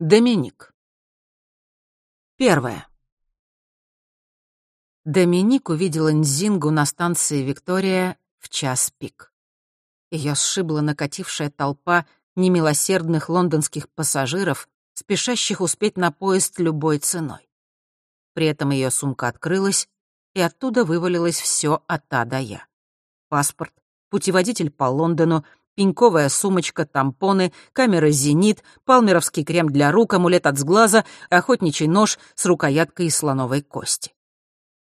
Доминик. Первое. Доминик увидела Нзингу на станции «Виктория» в час пик. Ее сшибла накатившая толпа немилосердных лондонских пассажиров, спешащих успеть на поезд любой ценой. При этом ее сумка открылась, и оттуда вывалилось все от А до Я. Паспорт, путеводитель по Лондону, пеньковая сумочка, тампоны, камера «Зенит», палмеровский крем для рук, амулет от сглаза, охотничий нож с рукояткой из слоновой кости.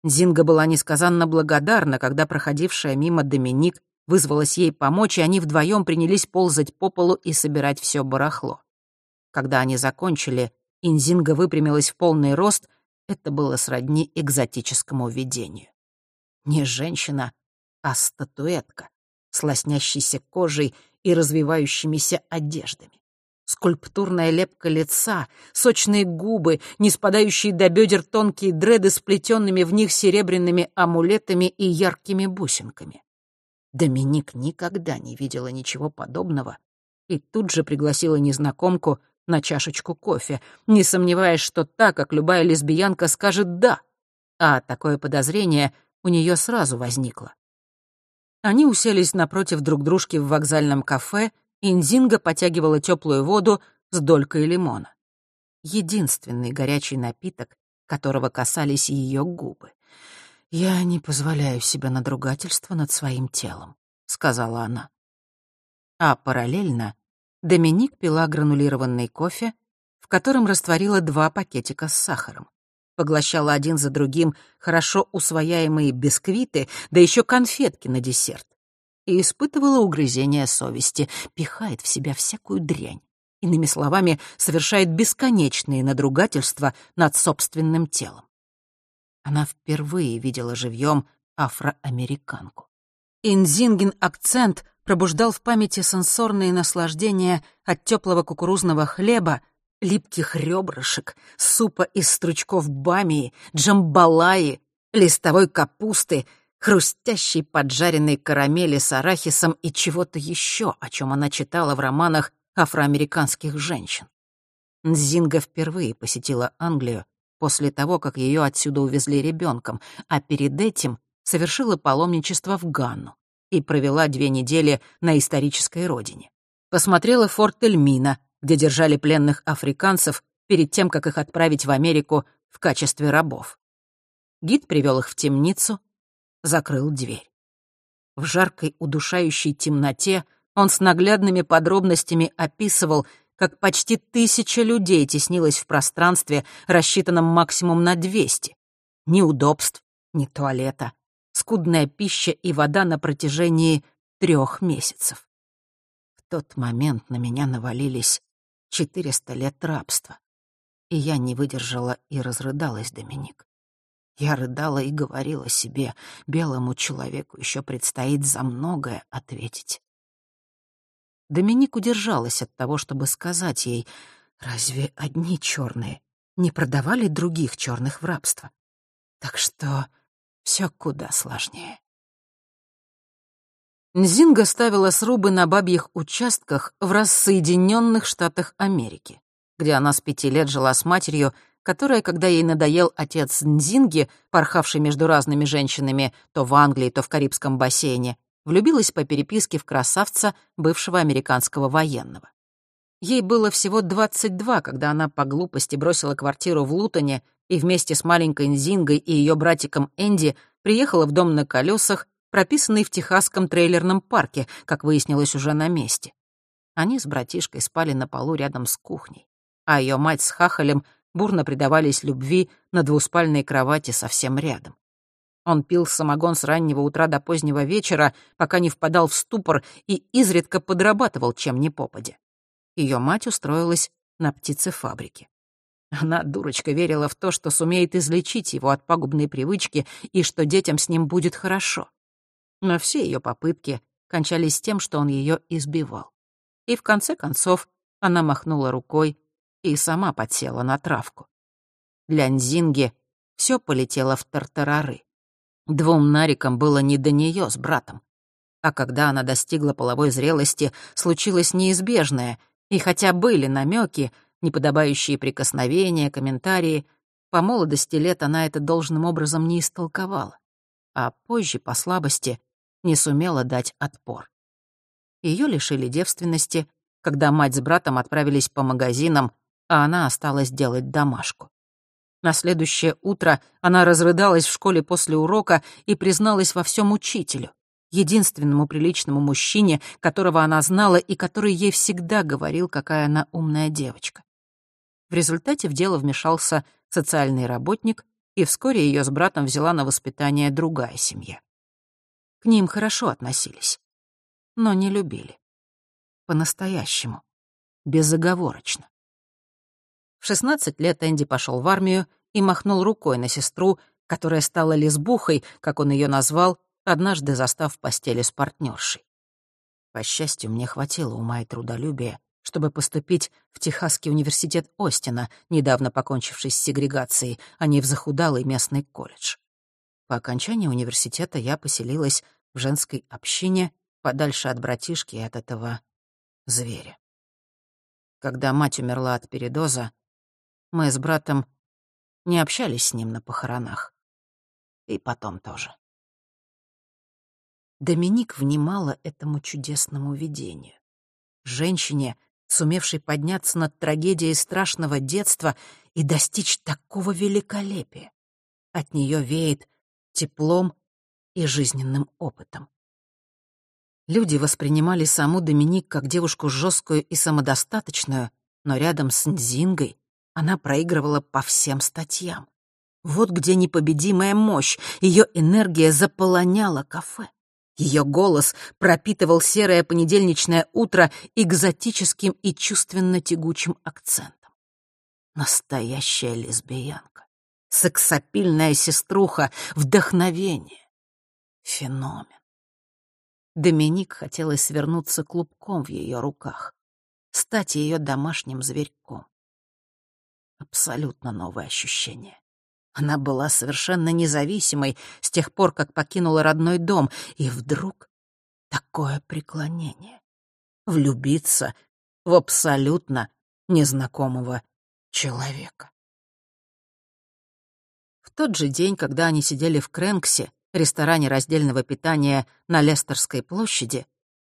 Зинга была несказанно благодарна, когда проходившая мимо Доминик вызвалась ей помочь, и они вдвоем принялись ползать по полу и собирать все барахло. Когда они закончили, Инзинга выпрямилась в полный рост, это было сродни экзотическому видению. Не женщина, а статуэтка с лоснящейся кожей и развивающимися одеждами. Скульптурная лепка лица, сочные губы, не спадающие до бедер тонкие дреды с плетенными в них серебряными амулетами и яркими бусинками. Доминик никогда не видела ничего подобного и тут же пригласила незнакомку на чашечку кофе, не сомневаясь, что та, как любая лесбиянка, скажет «да». А такое подозрение у нее сразу возникло. Они уселись напротив друг дружки в вокзальном кафе, и Нзинга потягивала теплую воду с долькой лимона. Единственный горячий напиток, которого касались ее губы. «Я не позволяю себе надругательства над своим телом», — сказала она. А параллельно Доминик пила гранулированный кофе, в котором растворила два пакетика с сахаром поглощала один за другим хорошо усвояемые бисквиты, да еще конфетки на десерт. И испытывала угрызение совести, пихает в себя всякую дрянь. Иными словами, совершает бесконечные надругательства над собственным телом. Она впервые видела живьем афроамериканку. Инзинген акцент пробуждал в памяти сенсорные наслаждения от теплого кукурузного хлеба, липких ребрышек, супа из стручков бамии, джамбалаи, листовой капусты, хрустящей поджаренной карамели с арахисом и чего-то еще, о чем она читала в романах афроамериканских женщин. Нзинга впервые посетила Англию после того, как ее отсюда увезли ребенком, а перед этим совершила паломничество в Ганну и провела две недели на исторической родине. Посмотрела форт Эльмина, где держали пленных африканцев перед тем, как их отправить в Америку в качестве рабов. Гид привел их в темницу, закрыл дверь. В жаркой удушающей темноте он с наглядными подробностями описывал, как почти тысяча людей теснилось в пространстве, рассчитанном максимум на 200. Ни удобств, ни туалета, скудная пища и вода на протяжении трех месяцев. В тот момент на меня навалились Четыреста лет рабства. И я не выдержала и разрыдалась, Доминик. Я рыдала и говорила себе, белому человеку еще предстоит за многое ответить. Доминик удержалась от того, чтобы сказать ей, разве одни черные не продавали других черных в рабство? Так что все куда сложнее. Нзинга ставила срубы на бабьих участках в рассоединенных штатах Америки, где она с пяти лет жила с матерью, которая, когда ей надоел отец Нзинги, порхавший между разными женщинами то в Англии, то в Карибском бассейне, влюбилась по переписке в красавца бывшего американского военного. Ей было всего 22, когда она по глупости бросила квартиру в Лутоне и вместе с маленькой Нзингой и ее братиком Энди приехала в дом на колесах прописанный в техасском трейлерном парке, как выяснилось уже на месте. Они с братишкой спали на полу рядом с кухней, а ее мать с хахалем бурно предавались любви на двуспальной кровати совсем рядом. Он пил самогон с раннего утра до позднего вечера, пока не впадал в ступор и изредка подрабатывал чем ни попадя. Ее мать устроилась на птицефабрике. Она, дурочка, верила в то, что сумеет излечить его от пагубной привычки и что детям с ним будет хорошо но все ее попытки кончались тем, что он ее избивал. И в конце концов она махнула рукой и сама подсела на травку. Для Нзинги все полетело в тартарары. Двум нарикам было не до нее с братом. А когда она достигла половой зрелости, случилось неизбежное, и хотя были намеки, неподобающие прикосновения, комментарии. По молодости лет она это должным образом не истолковала, а позже, по слабости, не сумела дать отпор. Ее лишили девственности, когда мать с братом отправились по магазинам, а она осталась делать домашку. На следующее утро она разрыдалась в школе после урока и призналась во всем учителю, единственному приличному мужчине, которого она знала и который ей всегда говорил, какая она умная девочка. В результате в дело вмешался социальный работник, и вскоре ее с братом взяла на воспитание другая семья. К ним хорошо относились, но не любили. По-настоящему, безоговорочно. В 16 лет Энди пошел в армию и махнул рукой на сестру, которая стала лесбухой, как он ее назвал, однажды застав в постели с партнершей. По счастью, мне хватило ума и трудолюбия, чтобы поступить в Техасский университет Остина, недавно покончивший с сегрегацией, а не в захудалый местный колледж. По окончании университета я поселилась в женской общине, подальше от братишки и от этого зверя. Когда мать умерла от передоза, мы с братом не общались с ним на похоронах. И потом тоже. Доминик внимала этому чудесному видению. Женщине, сумевшей подняться над трагедией страшного детства и достичь такого великолепия. От нее веет теплом и жизненным опытом. Люди воспринимали саму Доминик как девушку жесткую и самодостаточную, но рядом с Нзингой она проигрывала по всем статьям. Вот где непобедимая мощь, ее энергия заполоняла кафе. Ее голос пропитывал серое понедельничное утро экзотическим и чувственно-тягучим акцентом. Настоящая лесбиянка. Сексапильная сеструха, вдохновение. Феномен. Доминик хотелось свернуться клубком в ее руках, стать ее домашним зверьком. Абсолютно новое ощущение. Она была совершенно независимой с тех пор, как покинула родной дом, и вдруг такое преклонение. Влюбиться в абсолютно незнакомого человека. Тот же день, когда они сидели в Крэнксе, ресторане раздельного питания на Лестерской площади,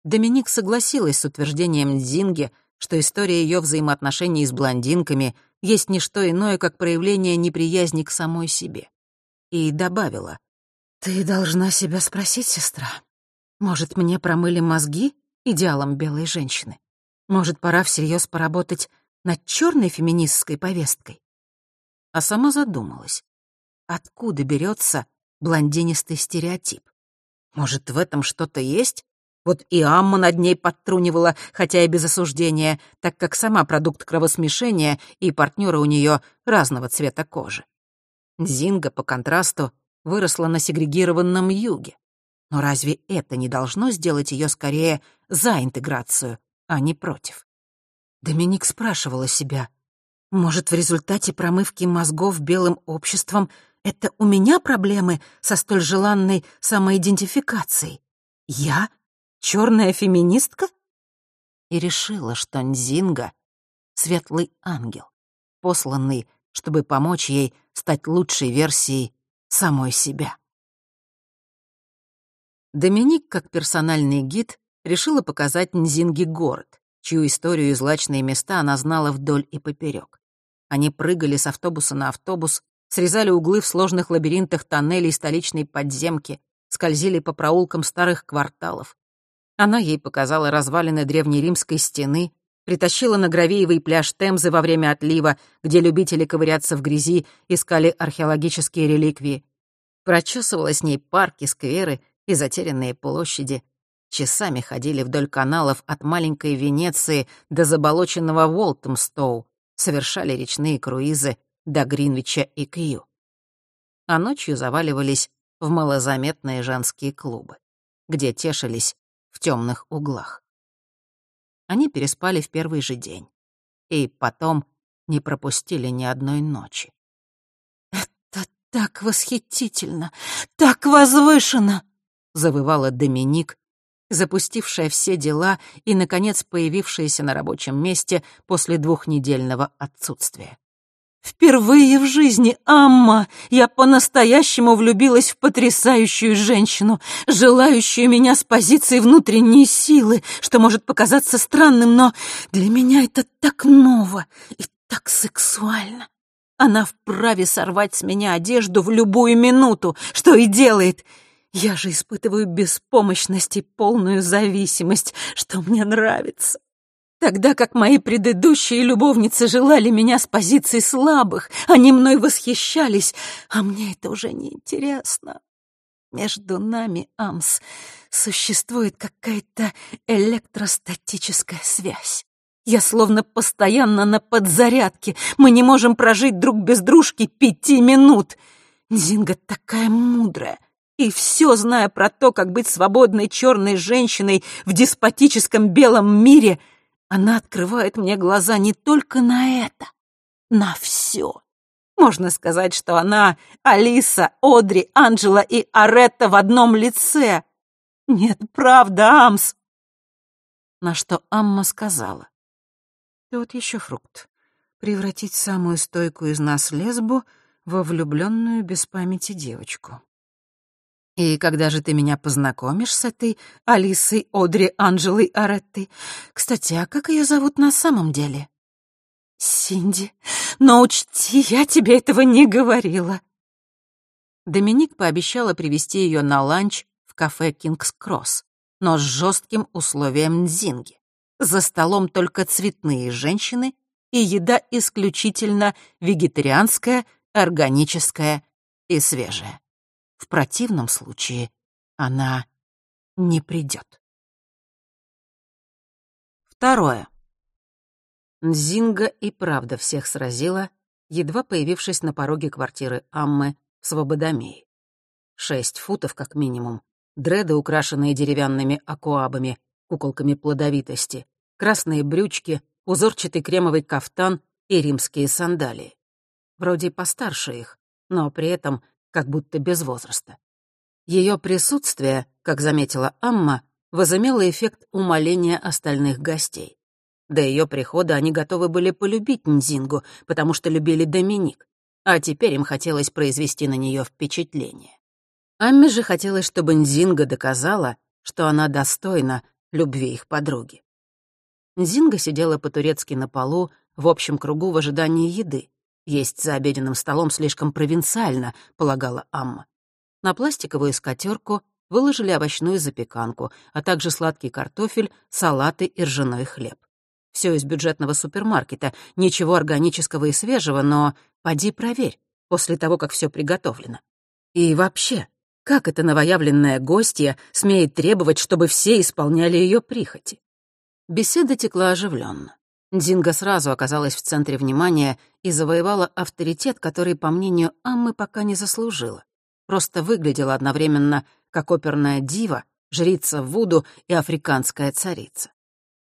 Доминик согласилась с утверждением Дзинги, что история ее взаимоотношений с блондинками — есть не что иное, как проявление неприязни к самой себе. И добавила, «Ты должна себя спросить, сестра. Может, мне промыли мозги идеалом белой женщины? Может, пора всерьез поработать над черной феминистской повесткой?» А сама задумалась, откуда берется блондинистый стереотип? Может, в этом что-то есть? Вот и Амма над ней подтрунивала, хотя и без осуждения, так как сама продукт кровосмешения и партнеры у нее разного цвета кожи. Зинга, по контрасту, выросла на сегрегированном юге. Но разве это не должно сделать ее скорее за интеграцию, а не против? Доминик спрашивала себя, может, в результате промывки мозгов белым обществом это у меня проблемы со столь желанной самоидентификацией? Я черная феминистка? И решила, что Нзинга — светлый ангел, посланный, чтобы помочь ей стать лучшей версией самой себя. Доминик, как персональный гид, решила показать Нзинге город, чью историю и злачные места она знала вдоль и поперек. Они прыгали с автобуса на автобус, срезали углы в сложных лабиринтах тоннелей столичной подземки, скользили по проулкам старых кварталов, она ей показала развалины древнеримской стены, притащила на гравеевый пляж Темзы во время отлива, где любители ковыряться в грязи искали археологические реликвии. Прочесывала с ней парки, скверы и затерянные площади. Часами ходили вдоль каналов от маленькой Венеции до заболоченного Волтемстоу, совершали речные круизы до Гринвича и Кью. А ночью заваливались в малозаметные женские клубы, где тешились в темных углах. Они переспали в первый же день. И потом не пропустили ни одной ночи. «Это так восхитительно! Так возвышенно!» — завывала Доминик, запустившая все дела и, наконец, появившаяся на рабочем месте после двухнедельного отсутствия. Впервые в жизни, Амма, я по-настоящему влюбилась в потрясающую женщину, желающую меня с позиции внутренней силы, что может показаться странным, но для меня это так ново и так сексуально. Она вправе сорвать с меня одежду в любую минуту, что и делает. Я же испытываю беспомощность и полную зависимость, что мне нравится. Тогда как мои предыдущие любовницы желали меня с позиции слабых, они мной восхищались, а мне это уже не интересно. Между нами, Амс, существует какая-то электростатическая связь. Я словно постоянно на подзарядке. Мы не можем прожить друг без дружки пяти минут. Зинга такая мудрая. И все, зная про то, как быть свободной черной женщиной в деспотическом белом мире — она открывает мне глаза не только на это, на все. Можно сказать, что она Алиса, Одри, Анджела и Аретта в одном лице. Нет, правда, Амс. На что Амма сказала. Ты вот еще фрукт. Превратить самую стойкую из нас лесбу во влюбленную без памяти девочку. И когда же ты меня познакомишь с этой Алисой, Одри, Анжелой, Ареттой? Кстати, а как ее зовут на самом деле? Синди. Но учти, я тебе этого не говорила. Доминик пообещала привести ее на ланч в кафе «Кингс Кросс», но с жестким условием Нзинги. За столом только цветные женщины и еда исключительно вегетарианская, органическая и свежая. В противном случае она не придет. Второе. Нзинга и правда всех сразила, едва появившись на пороге квартиры Аммы в Свободомее. Шесть футов как минимум, дреды, украшенные деревянными акуабами, куколками плодовитости, красные брючки, узорчатый кремовый кафтан и римские сандалии. Вроде постарше их, но при этом как будто без возраста. Ее присутствие, как заметила Амма, возымело эффект умоления остальных гостей. До ее прихода они готовы были полюбить Нзингу, потому что любили Доминик, а теперь им хотелось произвести на нее впечатление. Амме же хотелось, чтобы Нзинга доказала, что она достойна любви их подруги. Нзинга сидела по-турецки на полу, в общем кругу в ожидании еды. Есть за обеденным столом слишком провинциально, полагала Амма. На пластиковую скатерку выложили овощную запеканку, а также сладкий картофель, салаты и ржаной хлеб. Все из бюджетного супермаркета, ничего органического и свежего, но поди проверь, после того, как все приготовлено. И вообще, как эта новоявленная гостья смеет требовать, чтобы все исполняли ее прихоти? Беседа текла оживленно. Динго сразу оказалась в центре внимания и завоевала авторитет, который, по мнению Аммы, пока не заслужила. Просто выглядела одновременно как оперная дива, жрица Вуду и африканская царица.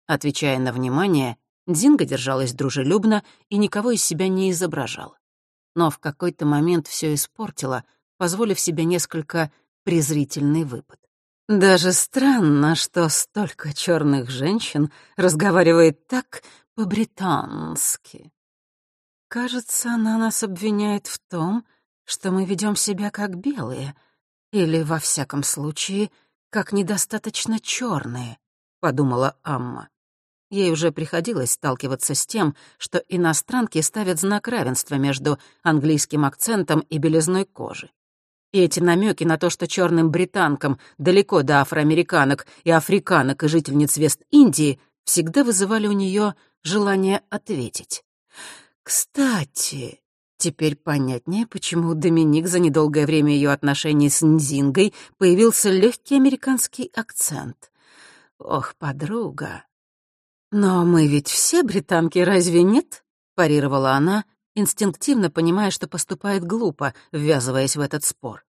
Отвечая на внимание, Динго держалась дружелюбно и никого из себя не изображала. Но в какой-то момент все испортила, позволив себе несколько презрительный выпад. Даже странно, что столько черных женщин разговаривает так, по-британски. Кажется, она нас обвиняет в том, что мы ведем себя как белые, или, во всяком случае, как недостаточно черные, подумала Амма. Ей уже приходилось сталкиваться с тем, что иностранки ставят знак равенства между английским акцентом и белизной кожи. И эти намеки на то, что черным британкам далеко до афроамериканок и африканок и жительниц Вест-Индии, всегда вызывали у нее желание ответить. «Кстати...» Теперь понятнее, почему Доминик за недолгое время ее отношений с Нзингой появился легкий американский акцент. «Ох, подруга!» «Но мы ведь все британки, разве нет?» — парировала она, инстинктивно понимая, что поступает глупо, ввязываясь в этот спор.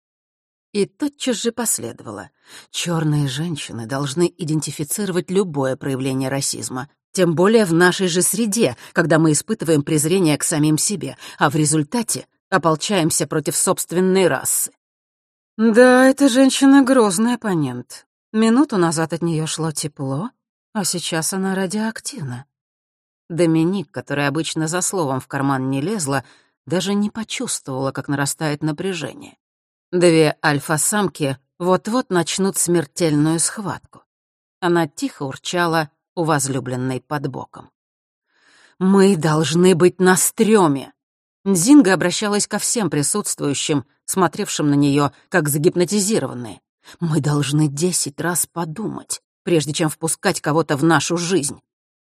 И тотчас же последовало. Черные женщины должны идентифицировать любое проявление расизма, тем более в нашей же среде, когда мы испытываем презрение к самим себе, а в результате ополчаемся против собственной расы. Да, эта женщина — грозный оппонент. Минуту назад от нее шло тепло, а сейчас она радиоактивна. Доминик, которая обычно за словом в карман не лезла, даже не почувствовала, как нарастает напряжение. Две альфа-самки вот-вот начнут смертельную схватку. Она тихо урчала у возлюбленной под боком. «Мы должны быть на стреме!» Нзинга обращалась ко всем присутствующим, смотревшим на нее, как загипнотизированные. «Мы должны десять раз подумать, прежде чем впускать кого-то в нашу жизнь».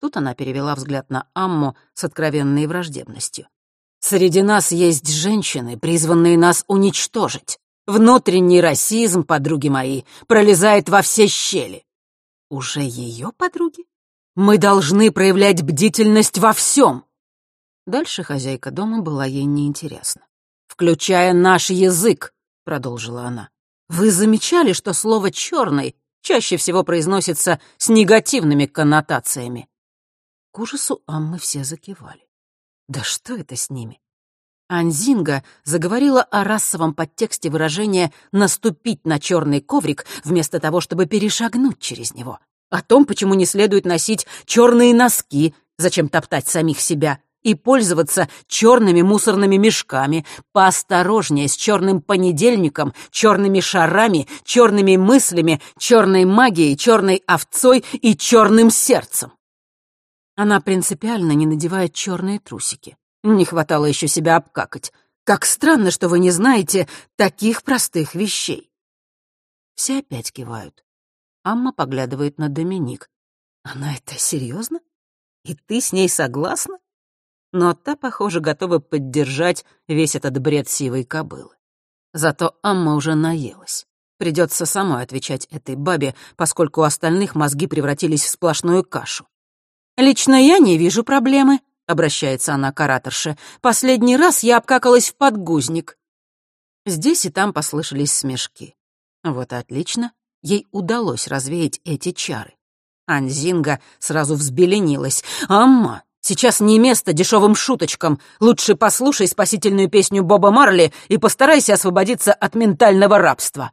Тут она перевела взгляд на Амму с откровенной враждебностью. «Среди нас есть женщины, призванные нас уничтожить. Внутренний расизм, подруги мои, пролезает во все щели». «Уже ее подруги?» «Мы должны проявлять бдительность во всем. Дальше хозяйка дома была ей неинтересна. «Включая наш язык», — продолжила она. «Вы замечали, что слово «черный» чаще всего произносится с негативными коннотациями?» К ужасу Аммы все закивали. «Да что это с ними?» Анзинга заговорила о расовом подтексте выражения «наступить на черный коврик» вместо того, чтобы перешагнуть через него. О том, почему не следует носить черные носки, зачем топтать самих себя, и пользоваться черными мусорными мешками, поосторожнее с черным понедельником, черными шарами, черными мыслями, черной магией, черной овцой и черным сердцем. Она принципиально не надевает черные трусики. Не хватало еще себя обкакать. Как странно, что вы не знаете таких простых вещей. Все опять кивают. Амма поглядывает на Доминик. Она это серьезно? И ты с ней согласна? но та, похоже, готова поддержать весь этот бред сивой кобылы. Зато Амма уже наелась. Придется самой отвечать этой бабе, поскольку у остальных мозги превратились в сплошную кашу. «Лично я не вижу проблемы», — обращается она к ораторше. «Последний раз я обкакалась в подгузник». Здесь и там послышались смешки. Вот отлично, ей удалось развеять эти чары. Анзинга сразу взбеленилась. «Амма, Сейчас не место дешевым шуточкам. Лучше послушай спасительную песню Боба Марли и постарайся освободиться от ментального рабства».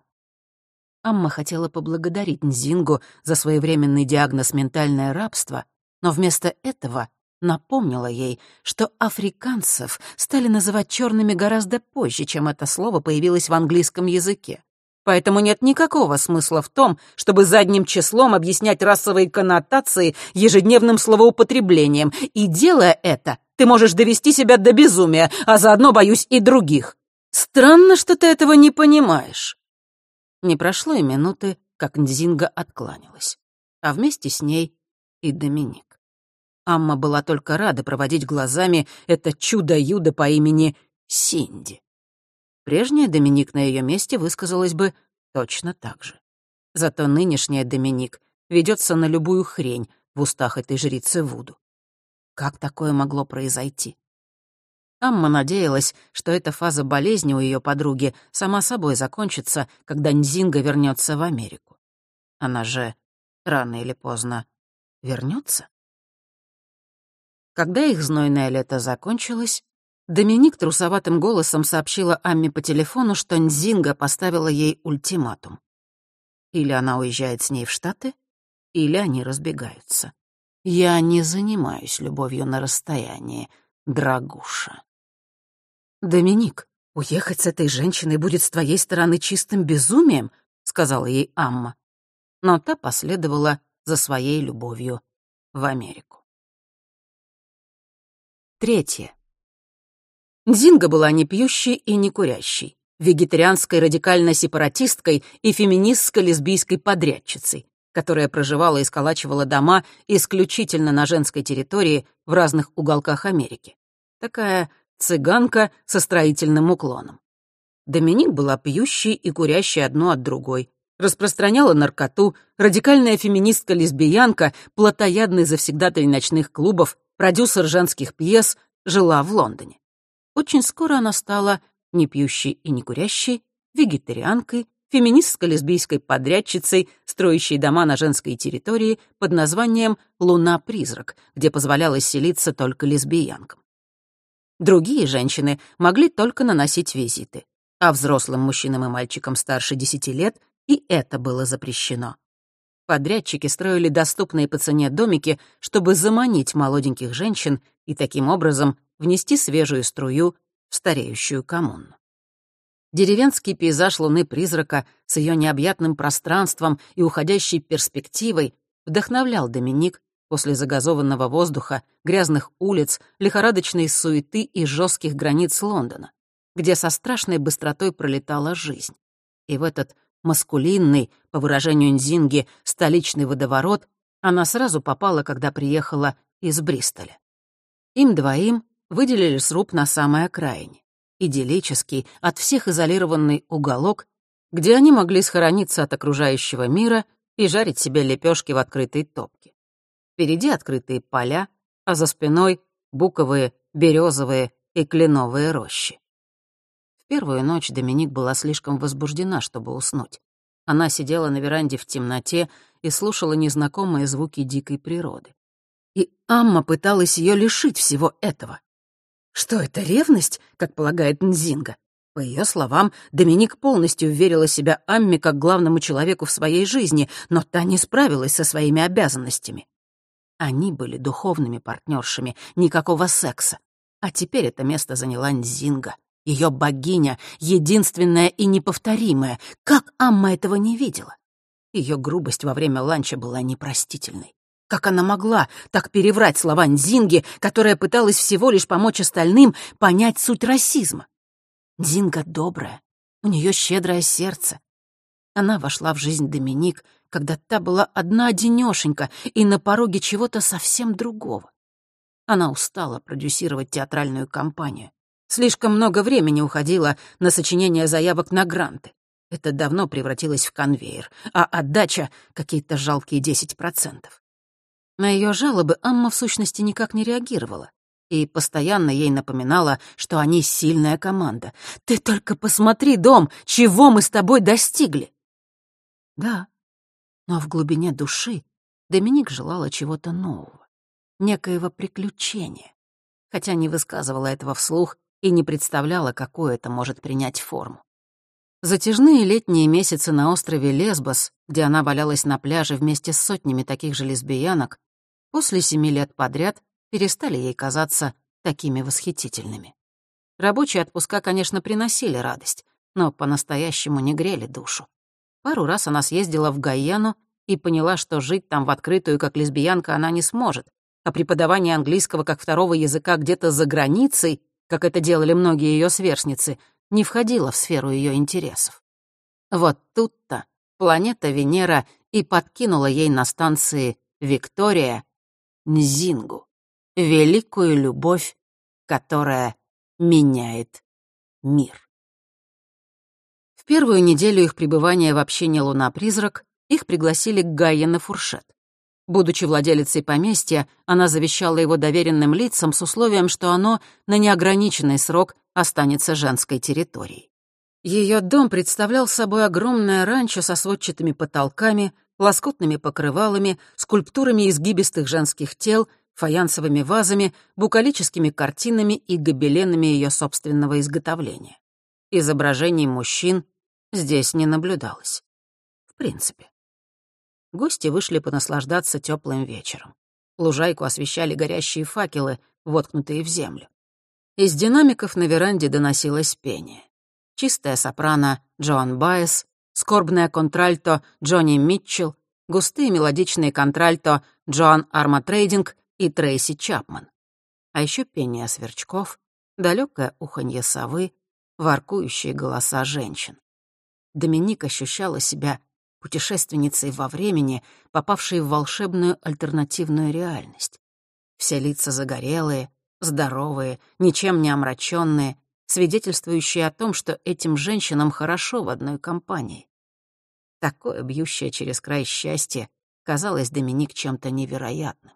Амма хотела поблагодарить Нзингу за своевременный диагноз «ментальное рабство», но вместо этого напомнила ей, что африканцев стали называть черными гораздо позже, чем это слово появилось в английском языке. Поэтому нет никакого смысла в том, чтобы задним числом объяснять расовые коннотации ежедневным словоупотреблением. И делая это, ты можешь довести себя до безумия, а заодно, боюсь, и других. Странно, что ты этого не понимаешь. Не прошло и минуты, как Нзинга откланялась. А вместе с ней и Доминик. Амма была только рада проводить глазами это чудо-юдо по имени Синди. Прежняя Доминик на ее месте высказалась бы точно так же. Зато нынешняя Доминик ведется на любую хрень в устах этой жрицы Вуду. Как такое могло произойти? Амма надеялась, что эта фаза болезни у ее подруги сама собой закончится, когда Нзинга вернется в Америку. Она же рано или поздно вернется. Когда их знойное лето закончилось, Доминик трусоватым голосом сообщила Амме по телефону, что Нзинга поставила ей ультиматум. Или она уезжает с ней в Штаты, или они разбегаются. Я не занимаюсь любовью на расстоянии, дорогуша. «Доминик, уехать с этой женщиной будет с твоей стороны чистым безумием», — сказала ей Амма. Но та последовала за своей любовью в Америку. Третье. Дзинга была не пьющей и не курящей, вегетарианской радикально-сепаратисткой и феминистско-лесбийской подрядчицей, которая проживала и сколачивала дома исключительно на женской территории в разных уголках Америки. Такая цыганка со строительным уклоном. Доминик была пьющей и курящей одну от другой, распространяла наркоту, радикальная феминистка-лесбиянка, плотоядный завсегдатель ночных клубов, продюсер женских пьес, жила в Лондоне. Очень скоро она стала не пьющей и не курящей, вегетарианкой, феминистско-лесбийской подрядчицей, строящей дома на женской территории под названием «Луна-призрак», где позволялось селиться только лесбиянкам. Другие женщины могли только наносить визиты, а взрослым мужчинам и мальчикам старше 10 лет и это было запрещено. Подрядчики строили доступные по цене домики, чтобы заманить молоденьких женщин и таким образом внести свежую струю в стареющую коммуну. Деревенский пейзаж луны-призрака с ее необъятным пространством и уходящей перспективой вдохновлял Доминик после загазованного воздуха, грязных улиц, лихорадочной суеты и жестких границ Лондона, где со страшной быстротой пролетала жизнь. И в этот маскулинный, по выражению Нзинги, столичный водоворот она сразу попала, когда приехала из Бристоля. Им двоим выделили сруб на самой окраине, идиллический, от всех изолированный уголок, где они могли схорониться от окружающего мира и жарить себе лепешки в открытой топке. Впереди открытые поля, а за спиной — буковые, березовые и кленовые рощи. Первую ночь Доминик была слишком возбуждена, чтобы уснуть. Она сидела на веранде в темноте и слушала незнакомые звуки дикой природы. И Амма пыталась ее лишить всего этого. Что это, ревность, как полагает Нзинга? По ее словам, Доминик полностью верила себя Амме как главному человеку в своей жизни, но та не справилась со своими обязанностями. Они были духовными партнершами, никакого секса. А теперь это место заняла Нзинга, ее богиня, единственная и неповторимая. Как Амма этого не видела? Ее грубость во время ланча была непростительной. Как она могла так переврать слова Нзинги, которая пыталась всего лишь помочь остальным понять суть расизма? Нзинга добрая, у нее щедрое сердце. Она вошла в жизнь Доминик, когда та была одна-одинёшенька и на пороге чего-то совсем другого. Она устала продюсировать театральную кампанию. Слишком много времени уходило на сочинение заявок на гранты. Это давно превратилось в конвейер, а отдача — какие-то жалкие 10%. На ее жалобы Амма в сущности никак не реагировала и постоянно ей напоминала, что они сильная команда. «Ты только посмотри, Дом, чего мы с тобой достигли!» Да, но в глубине души Доминик желала чего-то нового, некоего приключения, хотя не высказывала этого вслух и не представляла, какое это может принять форму. Затяжные летние месяцы на острове Лесбос, где она валялась на пляже вместе с сотнями таких же лесбиянок, после семи лет подряд перестали ей казаться такими восхитительными. Рабочие отпуска, конечно, приносили радость, но по-настоящему не грели душу. Пару раз она съездила в Гайяну и поняла, что жить там в открытую как лесбиянка она не сможет, а преподавание английского как второго языка где-то за границей, как это делали многие ее сверстницы, не входило в сферу ее интересов. Вот тут-то планета Венера и подкинула ей на станции Виктория Нзингу, великую любовь, которая меняет мир. В первую неделю их пребывания в общине «Луна-призрак» их пригласили к Гайе на фуршет. Будучи владелицей поместья, она завещала его доверенным лицам с условием, что оно на неограниченный срок останется женской территорией. Ее дом представлял собой огромное ранчо со сводчатыми потолками, лоскутными покрывалами, скульптурами изгибистых женских тел, фаянсовыми вазами, букалическими картинами и гобеленами ее собственного изготовления. Изображений мужчин здесь не наблюдалось. В принципе. Гости вышли понаслаждаться теплым вечером. Лужайку освещали горящие факелы, воткнутые в землю. Из динамиков на веранде доносилось пение. Чистая сопрано Джоан Байес, скорбная контральто Джонни Митчелл, густые мелодичные контральто Джоан Арматрейдинг и Трейси Чапман. А еще пение сверчков, далекое уханье совы, воркующие голоса женщин. Доминик ощущала себя путешественницей во времени, попавшей в волшебную альтернативную реальность. Все лица загорелые, здоровые, ничем не омраченные, свидетельствующие о том, что этим женщинам хорошо в одной компании. Такое бьющее через край счастье казалось Доминик чем-то невероятным.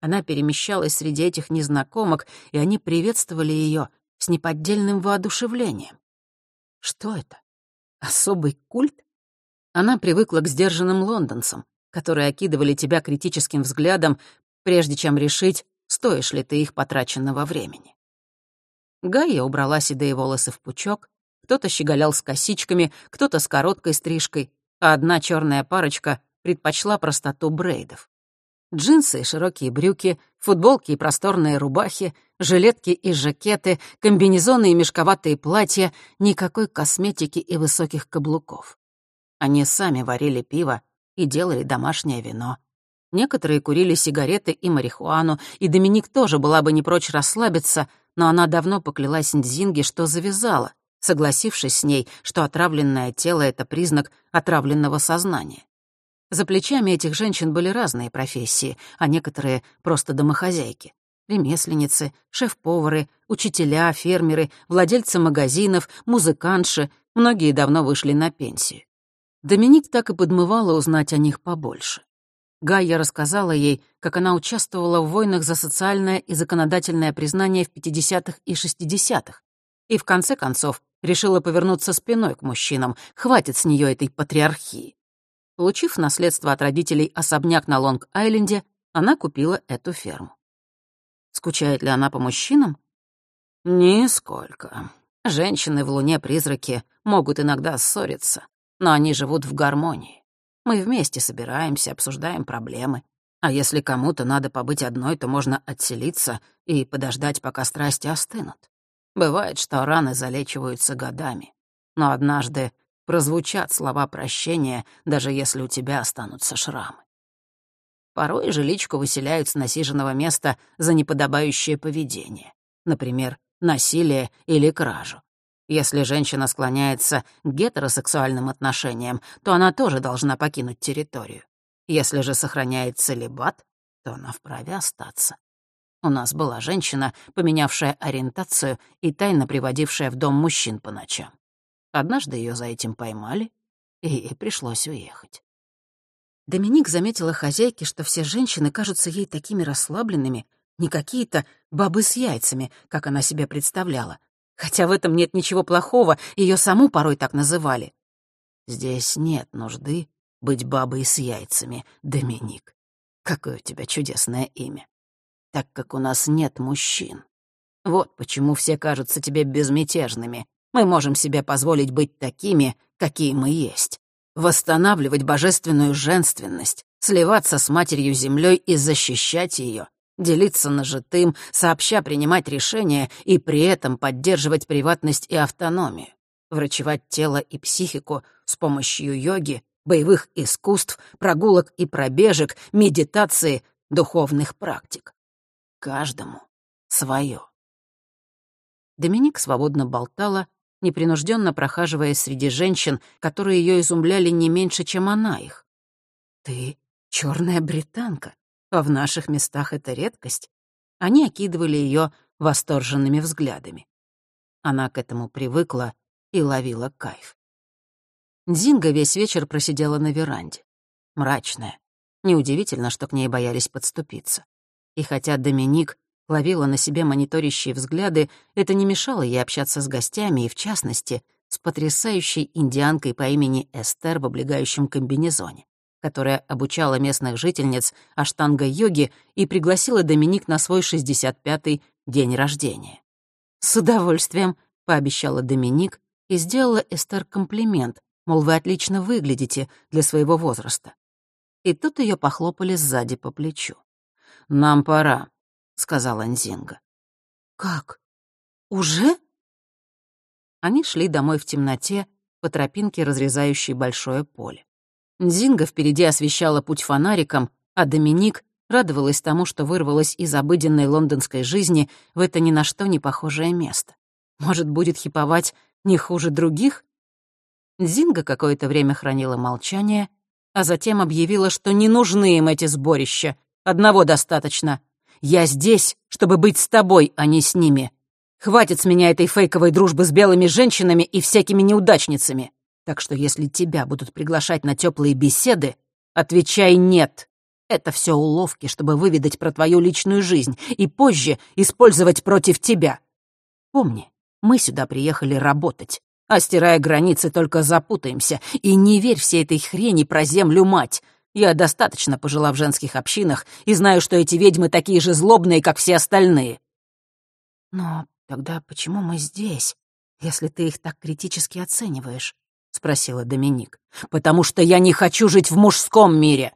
Она перемещалась среди этих незнакомок, и они приветствовали ее с неподдельным воодушевлением. Что это? Особый культ? Она привыкла к сдержанным лондонцам, которые окидывали тебя критическим взглядом, прежде чем решить, стоишь ли ты их потраченного времени. Гайя убрала седые волосы в пучок, кто-то щеголял с косичками, кто-то с короткой стрижкой, а одна черная парочка предпочла простоту брейдов. Джинсы и широкие брюки, футболки и просторные рубахи, жилетки и жакеты, комбинезоны и мешковатые платья, никакой косметики и высоких каблуков. Они сами варили пиво и делали домашнее вино. Некоторые курили сигареты и марихуану, и Доминик тоже была бы не прочь расслабиться, но она давно поклялась Нзинге, что завязала, согласившись с ней, что отравленное тело — это признак отравленного сознания. За плечами этих женщин были разные профессии, а некоторые — просто домохозяйки. Ремесленницы, шеф-повары, учителя, фермеры, владельцы магазинов, музыкантши, многие давно вышли на пенсию. Доминик так и подмывала узнать о них побольше. Гайя рассказала ей, как она участвовала в войнах за социальное и законодательное признание в 50-х и 60-х, и в конце концов решила повернуться спиной к мужчинам, хватит с нее этой патриархии. Получив наследство от родителей особняк на Лонг-Айленде, она купила эту ферму. Скучает ли она по мужчинам? Нисколько. Женщины в Луне-призраки могут иногда ссориться, но они живут в гармонии. Мы вместе собираемся, обсуждаем проблемы. А если кому-то надо побыть одной, то можно отселиться и подождать, пока страсти остынут. Бывает, что раны залечиваются годами. Но однажды прозвучат слова прощения, даже если у тебя останутся шрамы. Порой жиличку выселяют с насиженного места за неподобающее поведение, например, насилие или кражу. Если женщина склоняется к гетеросексуальным отношениям, то она тоже должна покинуть территорию. Если же сохраняет целебат, то она вправе остаться. У нас была женщина, поменявшая ориентацию и тайно приводившая в дом мужчин по ночам. Однажды ее за этим поймали, и пришлось уехать. Доминик заметила хозяйке, что все женщины кажутся ей такими расслабленными, не какие-то бабы с яйцами, как она себе представляла. Хотя в этом нет ничего плохого, ее саму порой так называли. Здесь нет нужды быть бабой с яйцами, Доминик. Какое у тебя чудесное имя. Так как у нас нет мужчин. Вот почему все кажутся тебе безмятежными, мы можем себе позволить быть такими, какие мы есть. Восстанавливать божественную женственность, сливаться с матерью землей и защищать ее, делиться нажитым, сообща принимать решения и при этом поддерживать приватность и автономию, врачевать тело и психику с помощью йоги, боевых искусств, прогулок и пробежек, медитации, духовных практик. Каждому свое. Доминик свободно болтала, непринужденно прохаживаясь среди женщин, которые ее изумляли не меньше, чем она их. «Ты черная британка, а в наших местах это редкость». Они окидывали ее восторженными взглядами. Она к этому привыкла и ловила кайф. Дзинга весь вечер просидела на веранде. Мрачная. Неудивительно, что к ней боялись подступиться. И хотя Доминик ловила на себе мониторящие взгляды, это не мешало ей общаться с гостями и, в частности, с потрясающей индианкой по имени Эстер в облегающем комбинезоне, которая обучала местных жительниц аштанга-йоге и пригласила Доминик на свой 65-й день рождения. «С удовольствием», — пообещала Доминик и сделала Эстер комплимент, мол, вы отлично выглядите для своего возраста. И тут ее похлопали сзади по плечу. «Нам пора», сказала Нзинга. «Как? Уже?» Они шли домой в темноте, по тропинке, разрезающей большое поле. Нзинга впереди освещала путь фонариком, а Доминик радовалась тому, что вырвалась из обыденной лондонской жизни в это ни на что не похожее место. Может, будет хиповать не хуже других? Нзинга какое-то время хранила молчание, а затем объявила, что не нужны им эти сборища. Одного достаточно. Я здесь, чтобы быть с тобой, а не с ними. Хватит с меня этой фейковой дружбы с белыми женщинами и всякими неудачницами. Так что если тебя будут приглашать на теплые беседы, отвечай «нет». Это все уловки, чтобы выведать про твою личную жизнь и позже использовать против тебя. Помни, мы сюда приехали работать, а стирая границы, только запутаемся. И не верь всей этой хрени про землю-мать. Я достаточно пожила в женских общинах и знаю, что эти ведьмы такие же злобные, как все остальные. Но тогда почему мы здесь, если ты их так критически оцениваешь? Спросила Доминик. «Потому что я не хочу жить в мужском мире!»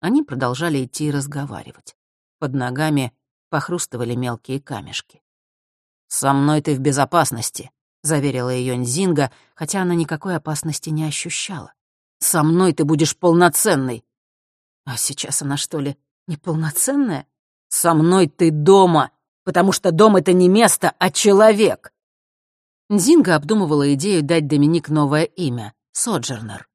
Они продолжали идти и разговаривать. Под ногами похрустывали мелкие камешки. «Со мной ты в безопасности», — заверила ее Нзинга, хотя она никакой опасности не ощущала. «Со мной ты будешь полноценной». «А сейчас она что ли неполноценная?» «Со мной ты дома, потому что дом — это не место, а человек». Нзинга обдумывала идею дать Доминик новое имя — Соджернер,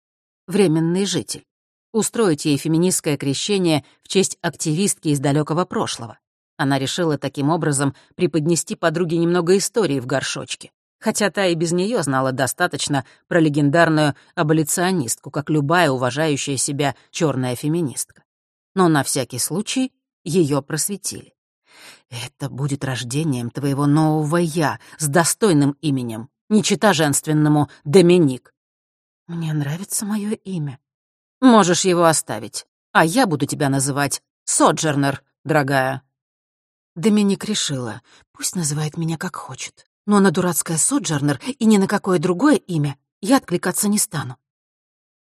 временный житель. Устроить ей феминистское крещение в честь активистки из далекого прошлого. Она решила таким образом преподнести подруге немного истории в горшочке, хотя та и без нее знала достаточно про легендарную аболиционистку, как любая уважающая себя черная феминистка. Но на всякий случай ее просветили. Это будет рождением твоего нового «я» с достойным именем, не чита женственному Доминик. Мне нравится мое имя. Можешь его оставить, а я буду тебя называть Соджернер, дорогая. Доминик решила, пусть называет меня как хочет, но на дурацкое Соджернер и ни на какое другое имя я откликаться не стану.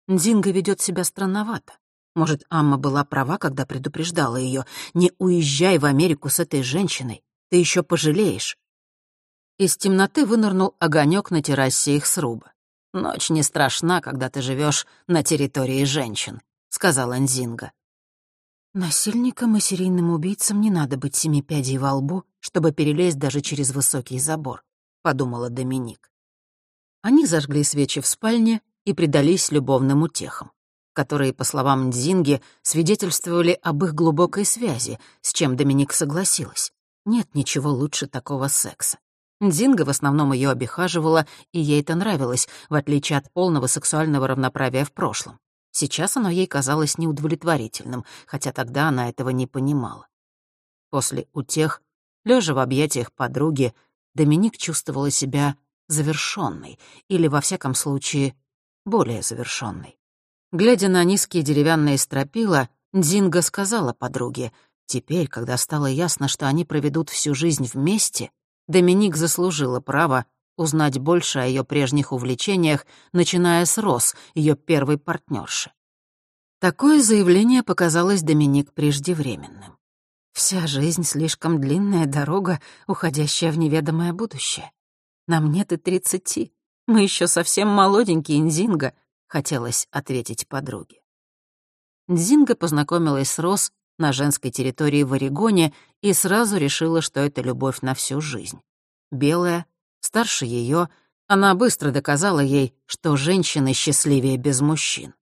Динго ведет себя странновато. Может, Амма была права, когда предупреждала ее. «Не уезжай в Америку с этой женщиной, ты еще пожалеешь». Из темноты вынырнул огонек на террасе их сруба. «Ночь не страшна, когда ты живешь на территории женщин», — сказал Анзинга. «Насильникам и серийным убийцам не надо быть семи пядей во лбу, чтобы перелезть даже через высокий забор», — подумала Доминик. Они зажгли свечи в спальне и предались любовным утехам которые, по словам Дзинги, свидетельствовали об их глубокой связи, с чем Доминик согласилась. Нет ничего лучше такого секса. Дзинга в основном ее обихаживала, и ей это нравилось, в отличие от полного сексуального равноправия в прошлом. Сейчас оно ей казалось неудовлетворительным, хотя тогда она этого не понимала. После утех, лежа в объятиях подруги, Доминик чувствовала себя завершенной, или, во всяком случае, более завершенной. Глядя на низкие деревянные стропила, Дзинга сказала подруге, теперь, когда стало ясно, что они проведут всю жизнь вместе, Доминик заслужила право узнать больше о ее прежних увлечениях, начиная с Рос, ее первой партнерши. Такое заявление показалось Доминик преждевременным. Вся жизнь — слишком длинная дорога, уходящая в неведомое будущее. Нам нет и тридцати. Мы еще совсем молоденькие, Инзинга, хотелось ответить подруге. Дзинга познакомилась с Рос на женской территории в Орегоне и сразу решила, что это любовь на всю жизнь. Белая, старше ее, она быстро доказала ей, что женщины счастливее без мужчин.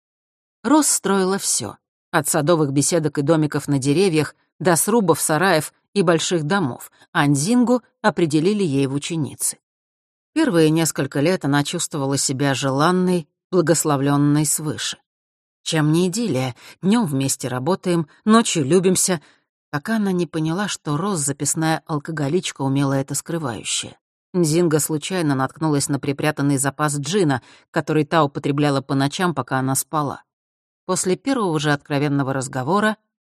Рос строила все, от садовых беседок и домиков на деревьях до срубов, сараев и больших домов, а Нзингу определили ей в ученицы. Первые несколько лет она чувствовала себя желанной, благословленной свыше. Чем не идиллия, днем вместе работаем, ночью любимся, пока она не поняла, что Роз, записная алкоголичка, умела это скрывающая. Зинга случайно наткнулась на припрятанный запас джина, который та употребляла по ночам, пока она спала. После первого же откровенного разговора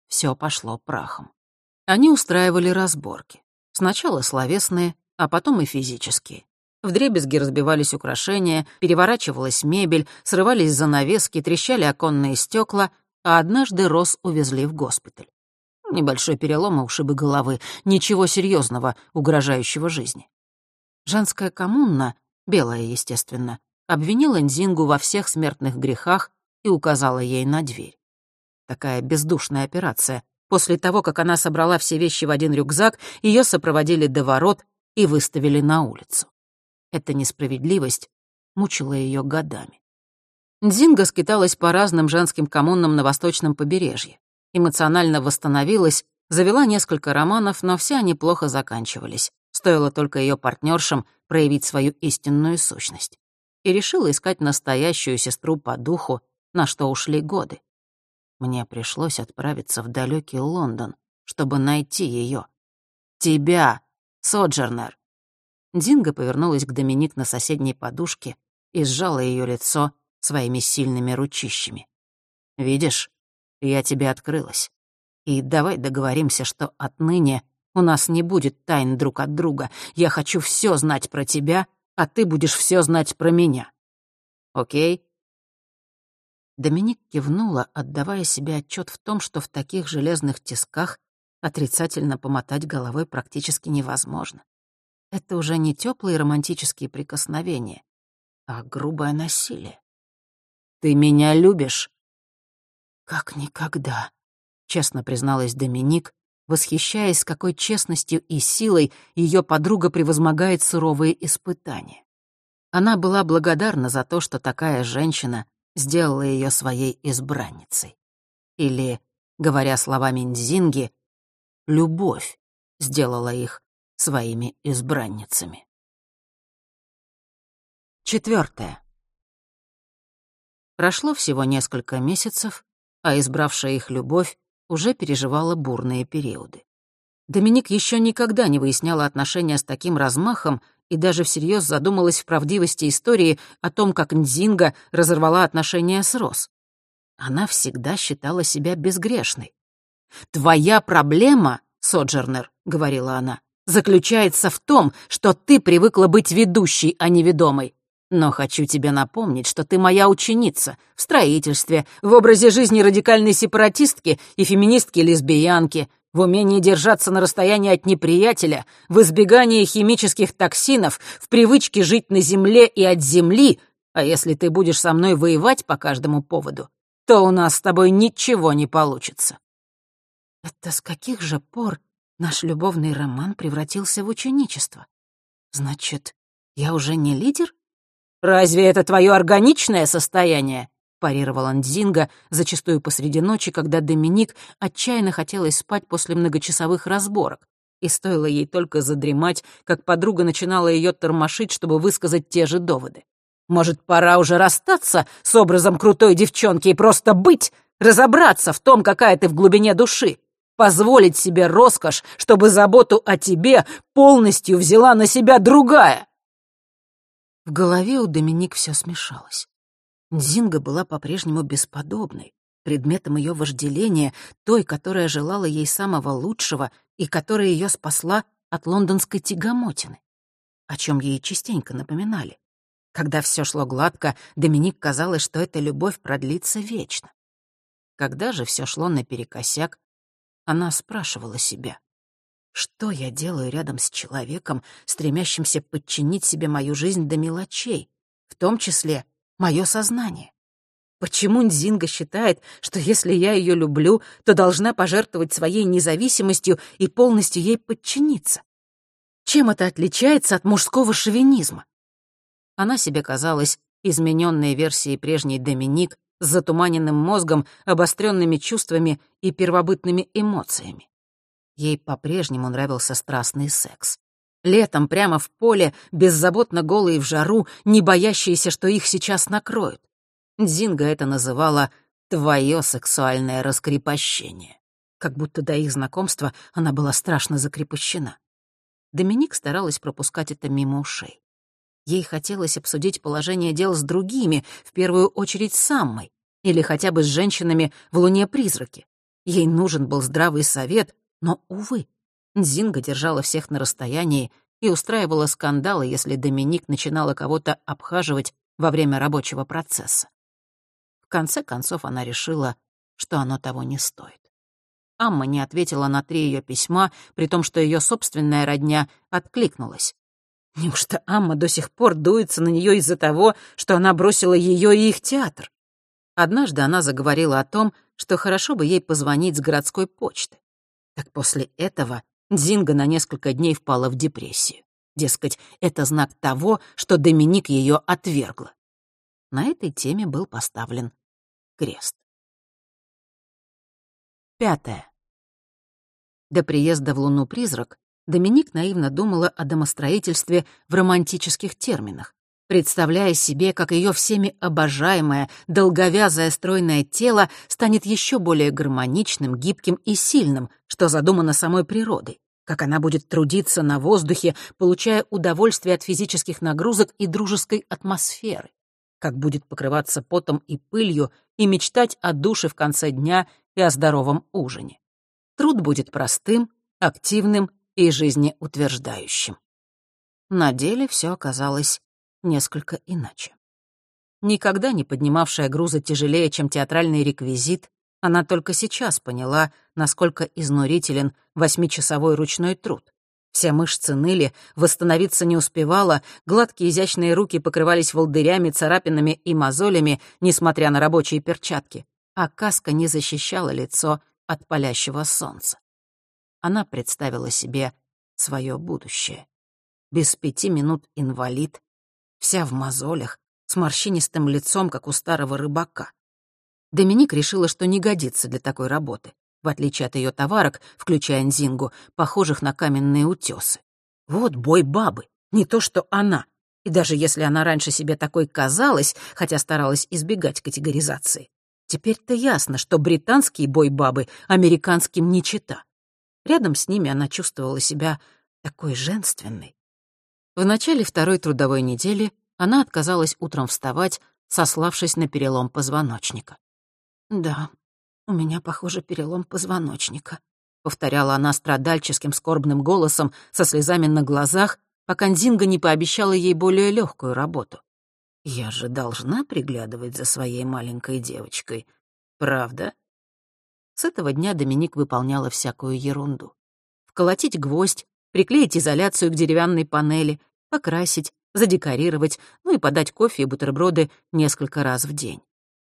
все пошло прахом. Они устраивали разборки. Сначала словесные, а потом и физические. Вдребезги разбивались украшения, переворачивалась мебель, срывались занавески, трещали оконные стекла, а однажды Рос увезли в госпиталь. Небольшой перелом и ушибы головы, ничего серьезного, угрожающего жизни. Женская коммуна, белая, естественно, обвинила Нзингу во всех смертных грехах и указала ей на дверь. Такая бездушная операция. После того, как она собрала все вещи в один рюкзак, ее сопроводили до ворот и выставили на улицу. Эта несправедливость мучила ее годами. Дзинга скиталась по разным женским коммунам на восточном побережье. Эмоционально восстановилась, завела несколько романов, но все они плохо заканчивались. Стоило только ее партнершам проявить свою истинную сущность. И решила искать настоящую сестру по духу, на что ушли годы. Мне пришлось отправиться в далекий Лондон, чтобы найти ее. Тебя, Соджернер. Динго повернулась к Доминик на соседней подушке и сжала ее лицо своими сильными ручищами. «Видишь, я тебе открылась. И давай договоримся, что отныне у нас не будет тайн друг от друга. Я хочу все знать про тебя, а ты будешь все знать про меня. Окей?» Доминик кивнула, отдавая себе отчет в том, что в таких железных тисках отрицательно помотать головой практически невозможно. Это уже не теплые романтические прикосновения, а грубое насилие. «Ты меня любишь?» «Как никогда», — честно призналась Доминик, восхищаясь, какой честностью и силой ее подруга превозмогает суровые испытания. Она была благодарна за то, что такая женщина сделала ее своей избранницей. Или, говоря словами Нзинги, любовь сделала их своими избранницами. Четвертое. Прошло всего несколько месяцев, а избравшая их любовь уже переживала бурные периоды. Доминик еще никогда не выясняла отношения с таким размахом и даже всерьез задумалась в правдивости истории о том, как Нзинга разорвала отношения с Рос. Она всегда считала себя безгрешной. «Твоя проблема, Соджернер», — говорила она, — «заключается в том, что ты привыкла быть ведущей, а не ведомой. Но хочу тебе напомнить, что ты моя ученица в строительстве, в образе жизни радикальной сепаратистки и феминистки-лесбиянки, в умении держаться на расстоянии от неприятеля, в избегании химических токсинов, в привычке жить на земле и от земли, а если ты будешь со мной воевать по каждому поводу, то у нас с тобой ничего не получится. Это с каких же пор наш любовный роман превратился в ученичество? Значит, я уже не лидер? «Разве это твое органичное состояние?» — парировал Андзинга, зачастую посреди ночи, когда Доминик отчаянно хотелось спать после многочасовых разборок. И стоило ей только задремать, как подруга начинала ее тормошить, чтобы высказать те же доводы. «Может, пора уже расстаться с образом крутой девчонки и просто быть, разобраться в том, какая ты в глубине души, позволить себе роскошь, чтобы заботу о тебе полностью взяла на себя другая?» В голове у Доминик все смешалось. Дзинга была по-прежнему бесподобной, предметом ее вожделения, той, которая желала ей самого лучшего и которая ее спасла от лондонской тягомотины, о чем ей частенько напоминали. Когда все шло гладко, Доминик казалось, что эта любовь продлится вечно. Когда же все шло наперекосяк, она спрашивала себя, что я делаю рядом с человеком, стремящимся подчинить себе мою жизнь до мелочей, в том числе мое сознание? Почему Нзинга считает, что если я ее люблю, то должна пожертвовать своей независимостью и полностью ей подчиниться? Чем это отличается от мужского шовинизма? Она себе казалась измененной версией прежней Доминик с затуманенным мозгом, обостренными чувствами и первобытными эмоциями. Ей по-прежнему нравился страстный секс. Летом прямо в поле, беззаботно голые в жару, не боящиеся, что их сейчас накроют. Дзинга это называла «твое сексуальное раскрепощение». Как будто до их знакомства она была страшно закрепощена. Доминик старалась пропускать это мимо ушей. Ей хотелось обсудить положение дел с другими, в первую очередь с Саммой, или хотя бы с женщинами в «Луне-призраке». Ей нужен был здравый совет, но, увы, Нзинга держала всех на расстоянии и устраивала скандалы, если Доминик начинала кого-то обхаживать во время рабочего процесса. В конце концов она решила, что оно того не стоит. Амма не ответила на три ее письма, при том, что ее собственная родня откликнулась. Неужто Амма до сих пор дуется на нее из-за того, что она бросила ее и их театр? Однажды она заговорила о том, что хорошо бы ей позвонить с городской почты. Так после этого Дзинга на несколько дней впала в депрессию. Дескать, это знак того, что Доминик ее отвергла. На этой теме был поставлен крест. Пятое. До приезда в Луну-призрак Доминик наивно думала о домостроительстве в романтических терминах, представляя себе, как ее всеми обожаемое, долговязое стройное тело станет еще более гармоничным, гибким и сильным, что задумано самой природой, как она будет трудиться на воздухе, получая удовольствие от физических нагрузок и дружеской атмосферы, как будет покрываться потом и пылью и мечтать о душе в конце дня и о здоровом ужине. Труд будет простым, активным и жизнеутверждающим. На деле все оказалось несколько иначе. никогда не поднимавшая грузы тяжелее, чем театральный реквизит, она только сейчас поняла, насколько изнурителен восьмичасовой ручной труд. Все мышцы ныли, восстановиться не успевала, гладкие изящные руки покрывались волдырями, царапинами и мозолями, несмотря на рабочие перчатки, а каска не защищала лицо от палящего солнца. Она представила себе свое будущее. Без пяти минут инвалид, вся в мозолях, с морщинистым лицом, как у старого рыбака. Доминик решила, что не годится для такой работы в отличие от ее товарок, включая Нзингу, похожих на каменные утесы. Вот бой бабы, не то что она. И даже если она раньше себе такой казалась, хотя старалась избегать категоризации, теперь-то ясно, что британские бой бабы американским не чита. Рядом с ними она чувствовала себя такой женственной. В начале второй трудовой недели она отказалась утром вставать, сославшись на перелом позвоночника. «Да, «У меня, похоже, перелом позвоночника», — повторяла она страдальческим скорбным голосом со слезами на глазах, пока Нзинга не пообещала ей более легкую работу. «Я же должна приглядывать за своей маленькой девочкой, правда?» С этого дня Доминик выполняла всякую ерунду. Вколотить гвоздь, приклеить изоляцию к деревянной панели, покрасить, задекорировать, ну и подать кофе и бутерброды несколько раз в день.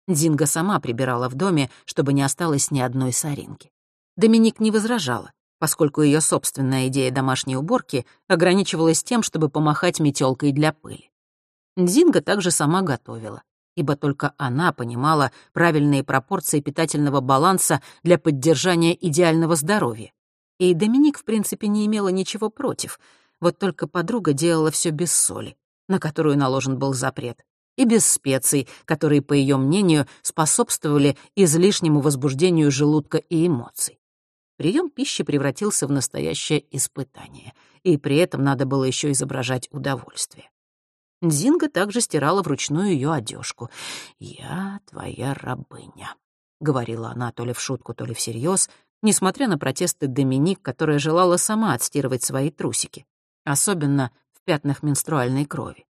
Динго сама прибирала в доме, чтобы не осталось ни одной соринки. Доминик не возражала, поскольку ее собственная идея домашней уборки ограничивалась тем, чтобы помахать метелкой для пыли. Динго также сама готовила, ибо только она понимала правильные пропорции питательного баланса для поддержания идеального здоровья. И Доминик, в принципе, не имела ничего против, вот только подруга делала все без соли, на которую наложен был запрет, и без специй, которые, по ее мнению, способствовали излишнему возбуждению желудка и эмоций. Прием пищи превратился в настоящее испытание, и при этом надо было еще изображать удовольствие. Зинга также стирала вручную ее одежку. «Я твоя рабыня», — говорила она то ли в шутку, то ли всерьез, несмотря на протесты Доминик, которая желала сама отстирывать свои трусики, особенно в пятнах менструальной крови.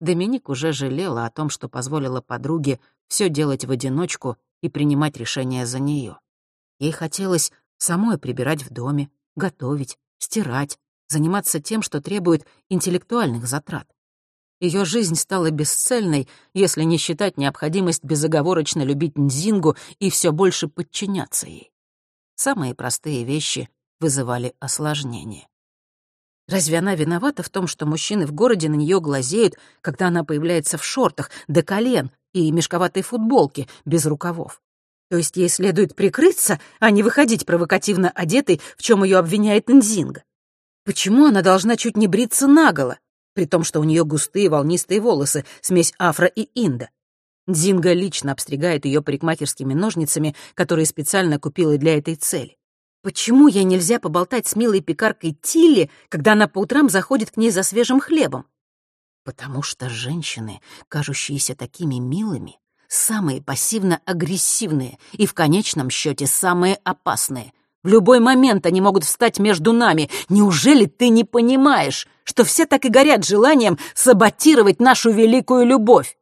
Доминик уже жалела о том, что позволила подруге все делать в одиночку и принимать решения за нее. Ей хотелось самой прибирать в доме, готовить, стирать, заниматься тем, что требует интеллектуальных затрат. Ее жизнь стала бесцельной, если не считать необходимость безоговорочно любить Нзингу и все больше подчиняться ей. Самые простые вещи вызывали осложнения. Разве она виновата в том, что мужчины в городе на нее глазеют, когда она появляется в шортах до колен и мешковатой футболке без рукавов? То есть ей следует прикрыться, а не выходить провокативно одетой, в чем ее обвиняет Нзинга. Почему она должна чуть не бриться наголо, при том, что у нее густые волнистые волосы, смесь афро и инда? Нзинга лично обстригает ее парикмахерскими ножницами, которые специально купила для этой цели. Почему ей нельзя поболтать с милой пекаркой Тилли, когда она по утрам заходит к ней за свежим хлебом? Потому что женщины, кажущиеся такими милыми, самые пассивно-агрессивные и в конечном счете самые опасные. В любой момент они могут встать между нами. Неужели ты не понимаешь, что все так и горят желанием саботировать нашу великую любовь?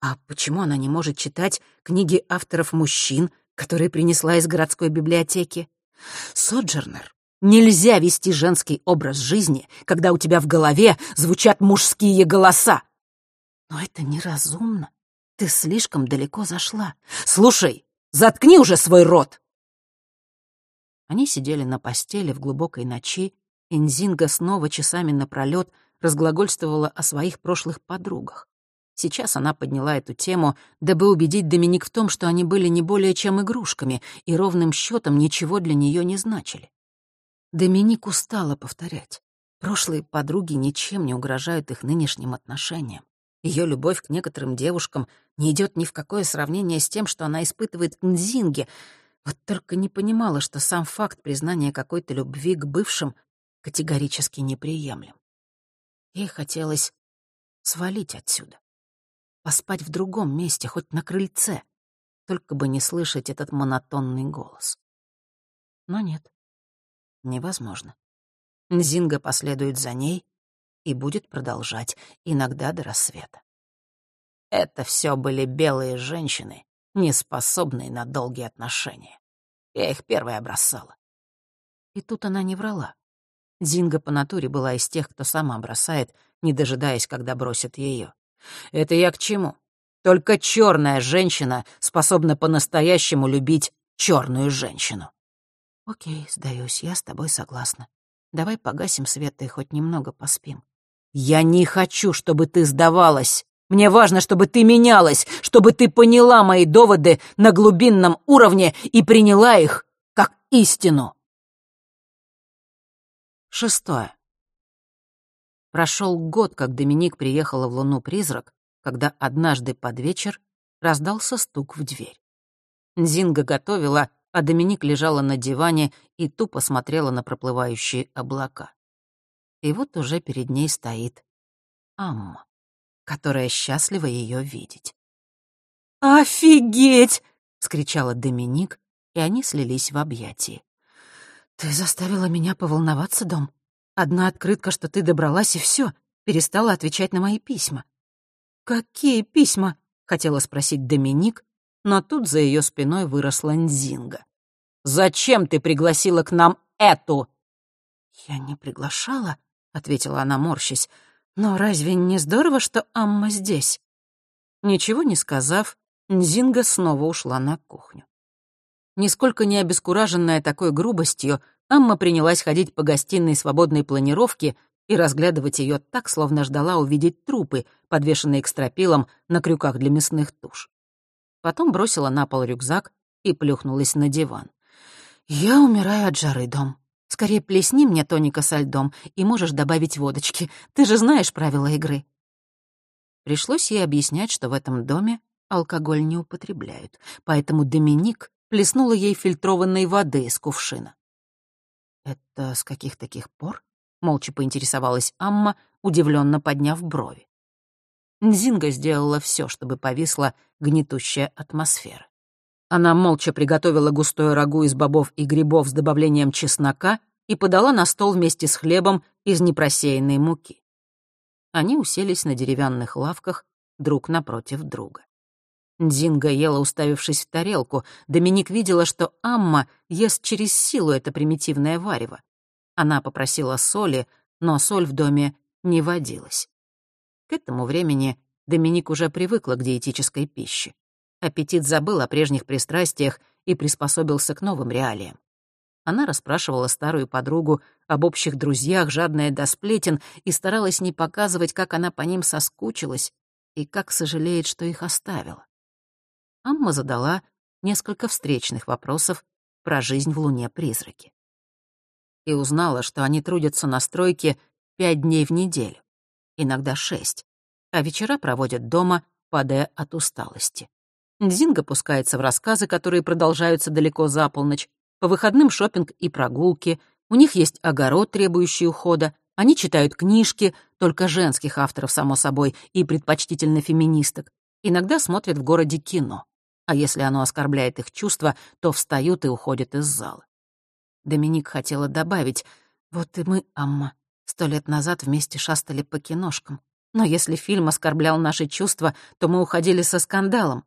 А почему она не может читать книги авторов мужчин, которые принесла из городской библиотеки? Соджернер, нельзя вести женский образ жизни, когда у тебя в голове звучат мужские голоса. Но это неразумно. Ты слишком далеко зашла. Слушай, заткни уже свой рот. Они сидели на постели в глубокой ночи, Инзинга снова часами напролет разглагольствовала о своих прошлых подругах. Сейчас она подняла эту тему, дабы убедить Доминик в том, что они были не более чем игрушками и ровным счетом ничего для нее не значили. Доминик устала повторять. Прошлые подруги ничем не угрожают их нынешним отношениям. Ее любовь к некоторым девушкам не идет ни в какое сравнение с тем, что она испытывает к Нзинге. Вот только не понимала, что сам факт признания какой-то любви к бывшим категорически неприемлем. Ей хотелось свалить отсюда поспать в другом месте, хоть на крыльце, только бы не слышать этот монотонный голос. Но нет, невозможно. Нзинга последует за ней и будет продолжать, иногда до рассвета. Это все были белые женщины, не способные на долгие отношения. Я их первой бросала. И тут она не врала. Зинга по натуре была из тех, кто сама бросает, не дожидаясь, когда бросят ее. Это я к чему? Только черная женщина способна по-настоящему любить черную женщину. Окей, сдаюсь, я с тобой согласна. Давай погасим свет и хоть немного поспим. Я не хочу, чтобы ты сдавалась. Мне важно, чтобы ты менялась, чтобы ты поняла мои доводы на глубинном уровне и приняла их как истину. Шестое. Прошел год, как Доминик приехала в Луну-призрак, когда однажды под вечер раздался стук в дверь. Зинга готовила, а Доминик лежала на диване и тупо смотрела на проплывающие облака. И вот уже перед ней стоит Амма, которая счастлива ее видеть. «Офигеть!» — скричала Доминик, и они слились в объятии. «Ты заставила меня поволноваться, Дом. Одна открытка, что ты добралась, и все, перестала отвечать на мои письма». «Какие письма?» — хотела спросить Доминик, но тут за ее спиной выросла Нзинга. «Зачем ты пригласила к нам эту?» «Я не приглашала», — ответила она, морщась. «Но разве не здорово, что Амма здесь?» Ничего не сказав, Нзинга снова ушла на кухню. Нисколько не обескураженная такой грубостью, Амма принялась ходить по гостиной свободной планировки и разглядывать ее так, словно ждала увидеть трупы, подвешенные к стропилам на крюках для мясных туш. Потом бросила на пол рюкзак и плюхнулась на диван. «Я умираю от жары, дом. Скорее плесни мне тоника со льдом, и можешь добавить водочки. Ты же знаешь правила игры». Пришлось ей объяснять, что в этом доме алкоголь не употребляют, поэтому Доминик плеснула ей фильтрованной воды из кувшина. «Это с каких таких пор?» — молча поинтересовалась Амма, удивленно подняв брови. Нзинга сделала все, чтобы повисла гнетущая атмосфера. Она молча приготовила густое рагу из бобов и грибов с добавлением чеснока и подала на стол вместе с хлебом из непросеянной муки. Они уселись на деревянных лавках друг напротив друга. Дзинга ела, уставившись в тарелку. Доминик видела, что Амма ест через силу это примитивное варево. Она попросила соли, но соль в доме не водилась. К этому времени Доминик уже привыкла к диетической пище. Аппетит забыл о прежних пристрастиях и приспособился к новым реалиям. Она расспрашивала старую подругу об общих друзьях, жадная до сплетен, и старалась не показывать, как она по ним соскучилась и как сожалеет, что их оставила. Амма задала несколько встречных вопросов про жизнь в Луне-призраке. И узнала, что они трудятся на стройке пять дней в неделю, иногда шесть, а вечера проводят дома, падая от усталости. Дзинга пускается в рассказы, которые продолжаются далеко за полночь, по выходным шопинг и прогулки, у них есть огород, требующий ухода, они читают книжки, только женских авторов, само собой, и предпочтительно феминисток, иногда смотрят в городе кино а если оно оскорбляет их чувства, то встают и уходят из зала. Доминик хотела добавить, «Вот и мы, Амма, сто лет назад вместе шастали по киношкам. Но если фильм оскорблял наши чувства, то мы уходили со скандалом».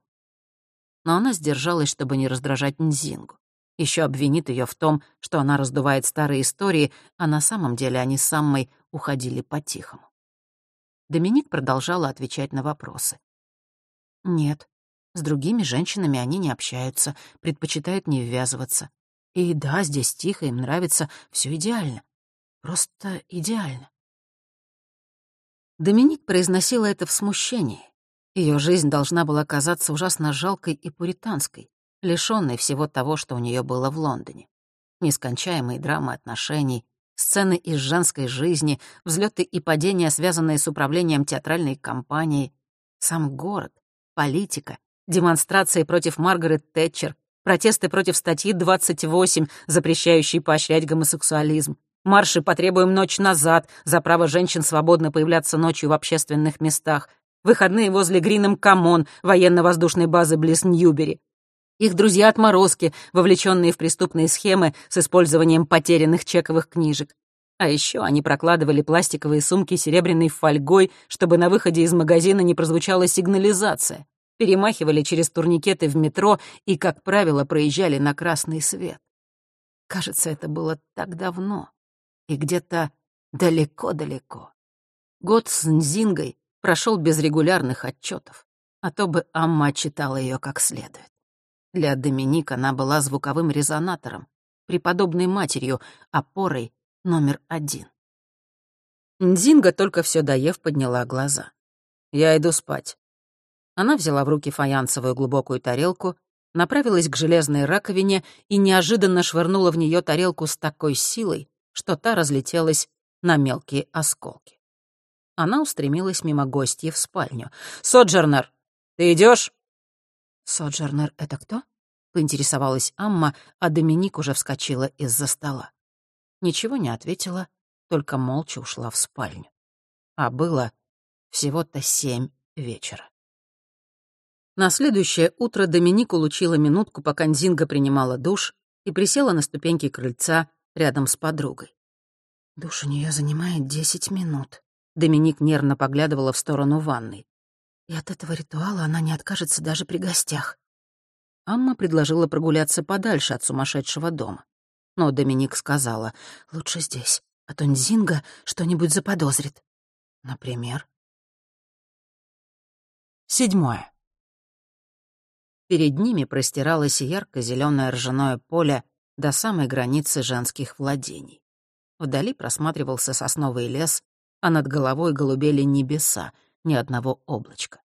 Но она сдержалась, чтобы не раздражать Нзингу. Еще обвинит ее в том, что она раздувает старые истории, а на самом деле они с Аммой уходили по-тихому. Доминик продолжала отвечать на вопросы. «Нет, с другими женщинами они не общаются, предпочитают не ввязываться. И да, здесь тихо, им нравится, все идеально. Просто идеально. Доминик произносила это в смущении. Ее жизнь должна была казаться ужасно жалкой и пуританской, лишенной всего того, что у нее было в Лондоне. Нескончаемые драмы отношений, сцены из женской жизни, взлеты и падения, связанные с управлением театральной компанией, сам город, политика, демонстрации против Маргарет Тэтчер, протесты против статьи 28, запрещающей поощрять гомосексуализм, марши «Потребуем ночь назад» за право женщин свободно появляться ночью в общественных местах, выходные возле Гринэм-Коммон, военно-воздушной базы близ Ньюбери, их друзья-отморозки, вовлеченные в преступные схемы с использованием потерянных чековых книжек, А еще они прокладывали пластиковые сумки серебряной фольгой, чтобы на выходе из магазина не прозвучала сигнализация, перемахивали через турникеты в метро и, как правило, проезжали на красный свет. Кажется, это было так давно и где-то далеко-далеко. Год с Нзингой прошел без регулярных отчетов, а то бы Амма читала ее как следует. Для Доминик она была звуковым резонатором, преподобной матерью, опорой номер один. Нзинга, только все доев, подняла глаза. «Я иду спать». Она взяла в руки фаянсовую глубокую тарелку, направилась к железной раковине и неожиданно швырнула в нее тарелку с такой силой, что та разлетелась на мелкие осколки. Она устремилась мимо гостья в спальню. «Соджернер, ты идешь? «Соджернер — это кто?» — поинтересовалась Амма, а Доминик уже вскочила из-за стола. Ничего не ответила, только молча ушла в спальню. А было всего-то семь вечера. На следующее утро Доминик улучила минутку, пока Нзинга принимала душ, и присела на ступеньки крыльца рядом с подругой. «Душ у нее занимает десять минут», Доминик нервно поглядывала в сторону ванной. И от этого ритуала она не откажется даже при гостях. Амма предложила прогуляться подальше от сумасшедшего дома. Но Доминик сказала, «Лучше здесь, а то Нзинга что-нибудь заподозрит». Например? Седьмое. Перед ними простиралось ярко-зеленое ржаное поле до самой границы женских владений. Вдали просматривался сосновый лес, а над головой голубели небеса, ни одного облачка.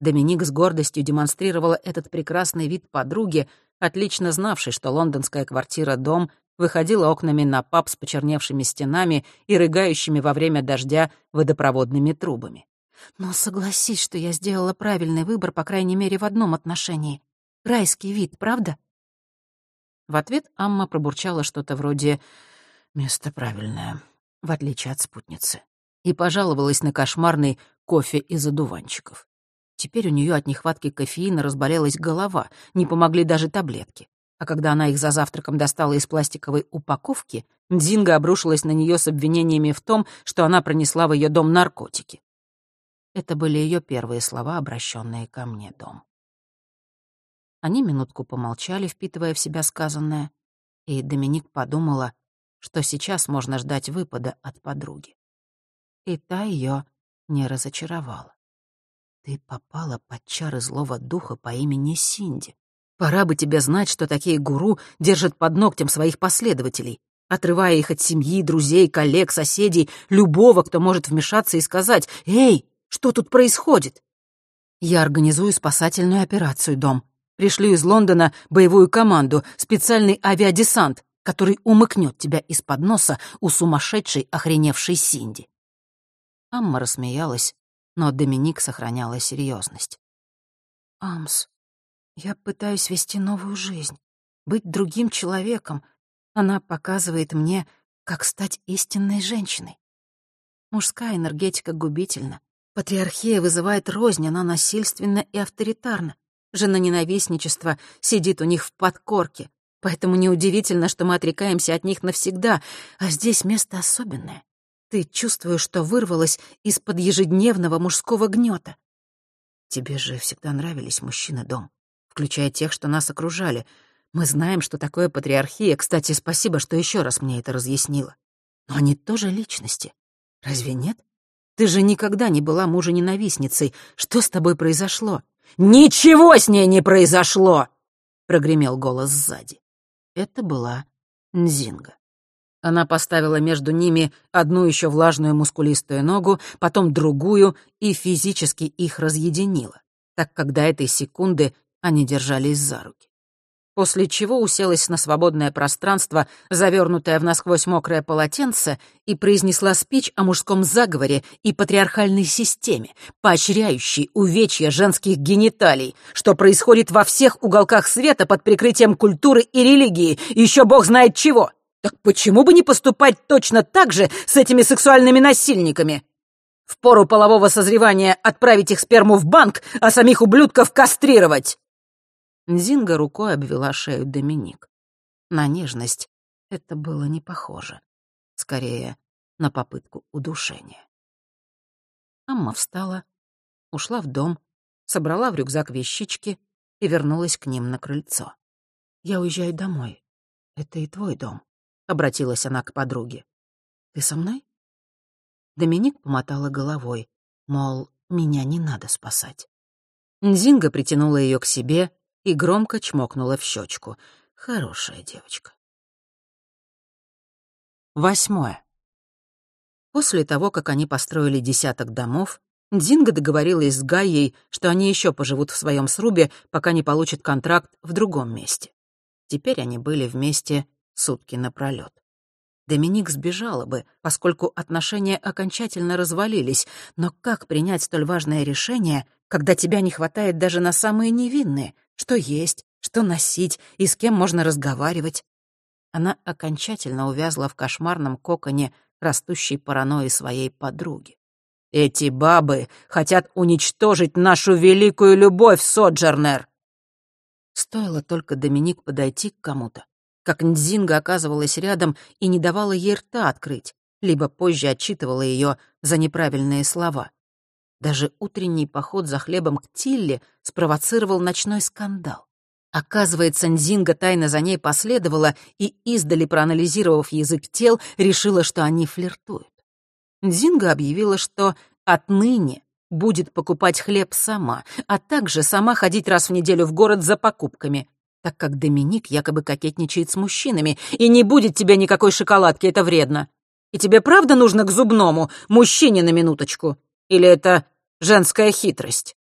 Доминик с гордостью демонстрировала этот прекрасный вид подруге, отлично знавшей, что лондонская квартира-дом выходила окнами на паб с почерневшими стенами и рыгающими во время дождя водопроводными трубами. «Но согласись, что я сделала правильный выбор, по крайней мере, в одном отношении. Райский вид, правда?» В ответ Амма пробурчала что-то вроде «место правильное, в отличие от спутницы» и пожаловалась на кошмарный кофе из одуванчиков. Теперь у нее от нехватки кофеина разболелась голова, не помогли даже таблетки. А когда она их за завтраком достала из пластиковой упаковки, Дзинга обрушилась на нее с обвинениями в том, что она пронесла в ее дом наркотики. Это были ее первые слова, обращенные ко мне, дом. Они минутку помолчали, впитывая в себя сказанное, и Доминик подумала, что сейчас можно ждать выпада от подруги и та ее не разочаровала. Ты попала под чары злого духа по имени Синди. Пора бы тебе знать, что такие гуру держат под ногтем своих последователей, отрывая их от семьи, друзей, коллег, соседей, любого, кто может вмешаться и сказать «Эй, что тут происходит?» Я организую спасательную операцию, дом. Пришлю из Лондона боевую команду, специальный авиадесант, который умыкнет тебя из-под носа у сумасшедшей, охреневшей Синди. Амма рассмеялась, но Доминик сохраняла серьезность. «Амс, я пытаюсь вести новую жизнь, быть другим человеком. Она показывает мне, как стать истинной женщиной. Мужская энергетика губительна. Патриархия вызывает рознь, она насильственна и авторитарна. Жена-ненавистничество сидит у них в подкорке, поэтому неудивительно, что мы отрекаемся от них навсегда, а здесь место особенное. Ты чувствуешь, что вырвалась из-под ежедневного мужского гнета. Тебе же всегда нравились мужчины, Дом, включая тех, что нас окружали. Мы знаем, что такое патриархия. Кстати, спасибо, что еще раз мне это разъяснила. Но они тоже личности. Разве нет? Ты же никогда не была мужа-ненавистницей. Что с тобой произошло? Ничего с ней не произошло! Прогремел голос сзади. Это была Нзинга. Она поставила между ними одну еще влажную мускулистую ногу, потом другую и физически их разъединила, так как до этой секунды они держались за руки. После чего уселась на свободное пространство, завернутое в насквозь мокрое полотенце, и произнесла спич о мужском заговоре и патриархальной системе, поощряющей увечья женских гениталий, что происходит во всех уголках света под прикрытием культуры и религии, еще бог знает чего — так почему бы не поступать точно так же с этими сексуальными насильниками? В пору полового созревания отправить их сперму в банк, а самих ублюдков кастрировать!» Нзинга рукой обвела шею Доминик. На нежность это было не похоже. Скорее, на попытку удушения. Амма встала, ушла в дом, собрала в рюкзак вещички и вернулась к ним на крыльцо. «Я уезжаю домой. Это и твой дом», — обратилась она к подруге. «Ты со мной?» Доминик помотала головой, мол, меня не надо спасать. Нзинга притянула ее к себе и громко чмокнула в щечку. Хорошая девочка. Восьмое. После того, как они построили десяток домов, Дзинга договорилась с Гайей, что они еще поживут в своем срубе, пока не получат контракт в другом месте. Теперь они были вместе сутки напролёт. Доминик сбежала бы, поскольку отношения окончательно развалились, но как принять столь важное решение, когда тебя не хватает даже на самые невинные, что есть, что носить и с кем можно разговаривать? Она окончательно увязла в кошмарном коконе растущей паранойи своей подруги. «Эти бабы хотят уничтожить нашу великую любовь, Соджернер!» Стоило только Доминик подойти к кому-то, как Нзинга оказывалась рядом и не давала ей рта открыть, либо позже отчитывала ее за неправильные слова. Даже утренний поход за хлебом к Тилле спровоцировал ночной скандал. Оказывается, Нзинга тайно за ней последовала и, издали проанализировав язык тел, решила, что они флиртуют. Нзинга объявила, что отныне будет покупать хлеб сама, а также сама ходить раз в неделю в город за покупками, так как Доминик якобы кокетничает с мужчинами, и не будет тебе никакой шоколадки, это вредно. И тебе правда нужно к зубному, мужчине на минуточку? Или это женская хитрость?»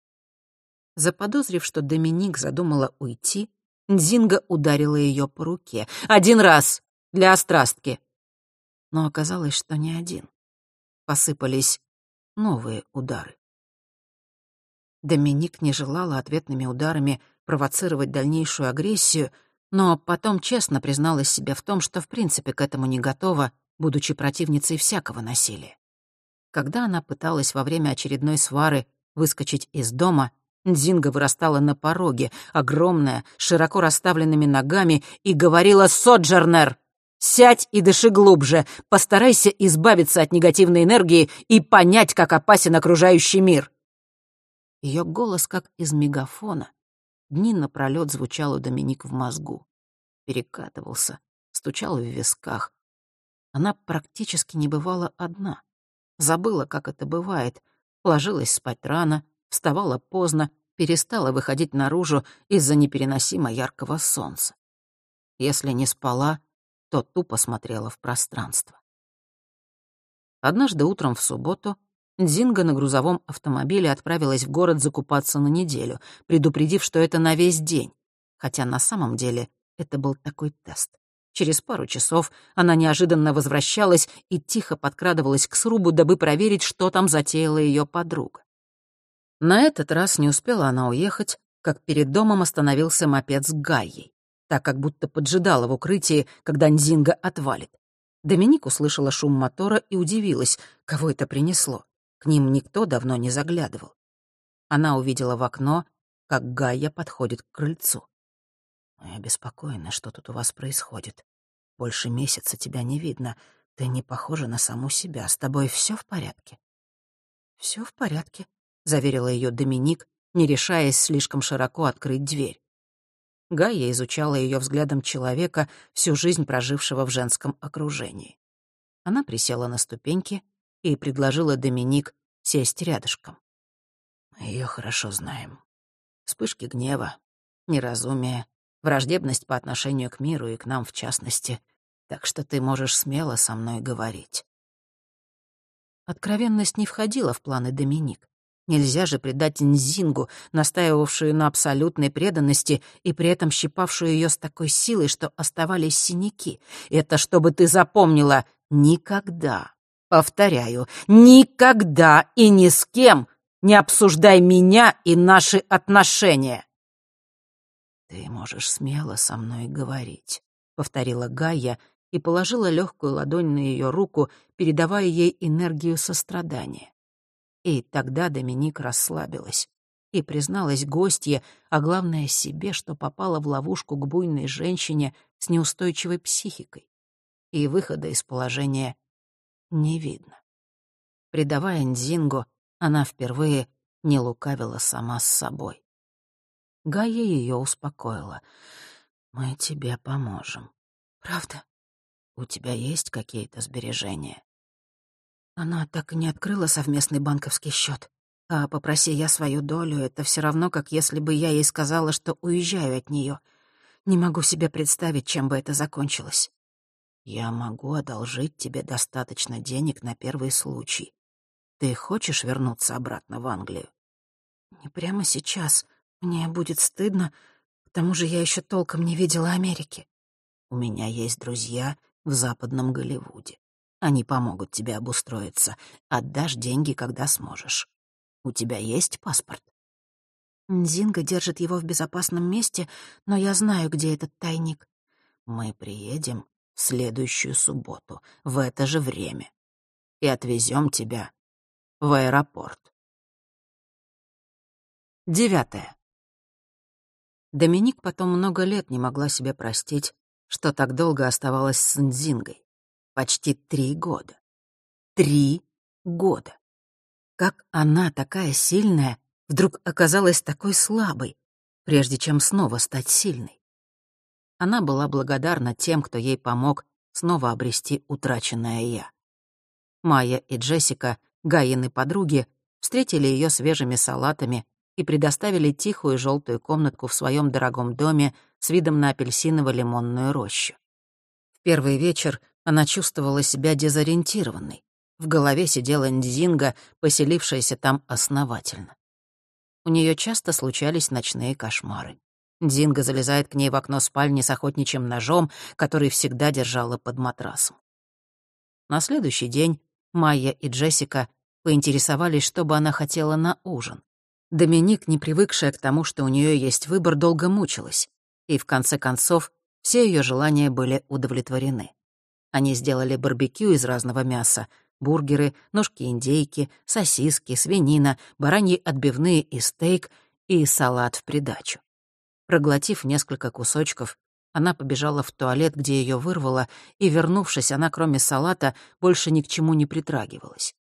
Заподозрив, что Доминик задумала уйти, Нзинга ударила ее по руке. «Один раз! Для острастки!» Но оказалось, что не один. Посыпались новые удары. Доминик не желала ответными ударами провоцировать дальнейшую агрессию, но потом честно призналась себе в том, что в принципе к этому не готова, будучи противницей всякого насилия. Когда она пыталась во время очередной свары выскочить из дома, Дзинга вырастала на пороге, огромная, широко расставленными ногами, и говорила «Соджернер! Сядь и дыши глубже, постарайся избавиться от негативной энергии и понять, как опасен окружающий мир». Ее голос, как из мегафона, дни напролет звучал у Доминик в мозгу. Перекатывался, стучал в висках. Она практически не бывала одна. Забыла, как это бывает. Ложилась спать рано, вставала поздно, перестала выходить наружу из-за непереносимо яркого солнца. Если не спала, то тупо смотрела в пространство. Однажды утром в субботу Дзинга на грузовом автомобиле отправилась в город закупаться на неделю, предупредив, что это на весь день, хотя на самом деле это был такой тест. Через пару часов она неожиданно возвращалась и тихо подкрадывалась к срубу, дабы проверить, что там затеяла ее подруга. На этот раз не успела она уехать, как перед домом остановился мопед с Гайей, так как будто поджидала в укрытии, когда Нзинга отвалит. Доминик услышала шум мотора и удивилась, кого это принесло. К ним никто давно не заглядывал. Она увидела в окно, как Гайя подходит к крыльцу. «Я обеспокоена, что тут у вас происходит. Больше месяца тебя не видно. Ты не похожа на саму себя. С тобой все в порядке?» Все в порядке», — заверила ее Доминик, не решаясь слишком широко открыть дверь. Гайя изучала ее взглядом человека, всю жизнь прожившего в женском окружении. Она присела на ступеньки и предложила Доминик сесть рядышком. Мы ее хорошо знаем. Вспышки гнева, неразумие, враждебность по отношению к миру и к нам в частности, так что ты можешь смело со мной говорить. Откровенность не входила в планы Доминик. Нельзя же предать Нзингу, настаивавшую на абсолютной преданности и при этом щипавшую ее с такой силой, что оставались синяки. Это чтобы ты запомнила никогда Повторяю, никогда и ни с кем не обсуждай меня и наши отношения. Ты можешь смело со мной говорить, повторила Гая и положила легкую ладонь на ее руку, передавая ей энергию сострадания. И тогда Доминик расслабилась и призналась гостье, а главное себе, что попала в ловушку к буйной женщине с неустойчивой психикой. И выхода из положения не видно. Предавая Нзингу, она впервые не лукавила сама с собой. Гая ее успокоила. «Мы тебе поможем». «Правда?» «У тебя есть какие-то сбережения?» Она так и не открыла совместный банковский счет. А попроси я свою долю, это все равно, как если бы я ей сказала, что уезжаю от нее. Не могу себе представить, чем бы это закончилось. Я могу одолжить тебе достаточно денег на первый случай. Ты хочешь вернуться обратно в Англию? Не прямо сейчас. Мне будет стыдно. К тому же я еще толком не видела Америки. У меня есть друзья в западном Голливуде. Они помогут тебе обустроиться. Отдашь деньги, когда сможешь. У тебя есть паспорт? Нзинга держит его в безопасном месте, но я знаю, где этот тайник. Мы приедем в следующую субботу, в это же время, и отвезем тебя в аэропорт. Девятое. Доминик потом много лет не могла себе простить, что так долго оставалась с Нзингой. Почти три года. Три года. Как она, такая сильная, вдруг оказалась такой слабой, прежде чем снова стать сильной? Она была благодарна тем, кто ей помог снова обрести утраченное «я». Майя и Джессика, Гайины подруги, встретили ее свежими салатами и предоставили тихую желтую комнатку в своем дорогом доме с видом на апельсиново-лимонную рощу. В первый вечер она чувствовала себя дезориентированной. В голове сидела Нзинга, поселившаяся там основательно. У нее часто случались ночные кошмары. Динго залезает к ней в окно спальни с охотничьим ножом, который всегда держала под матрасом. На следующий день Майя и Джессика поинтересовались, что бы она хотела на ужин. Доминик, не привыкшая к тому, что у нее есть выбор, долго мучилась, и в конце концов все ее желания были удовлетворены. Они сделали барбекю из разного мяса, бургеры, ножки индейки, сосиски, свинина, бараньи отбивные и стейк и салат в придачу. Проглотив несколько кусочков, она побежала в туалет, где ее вырвало, и, вернувшись, она, кроме салата, больше ни к чему не притрагивалась.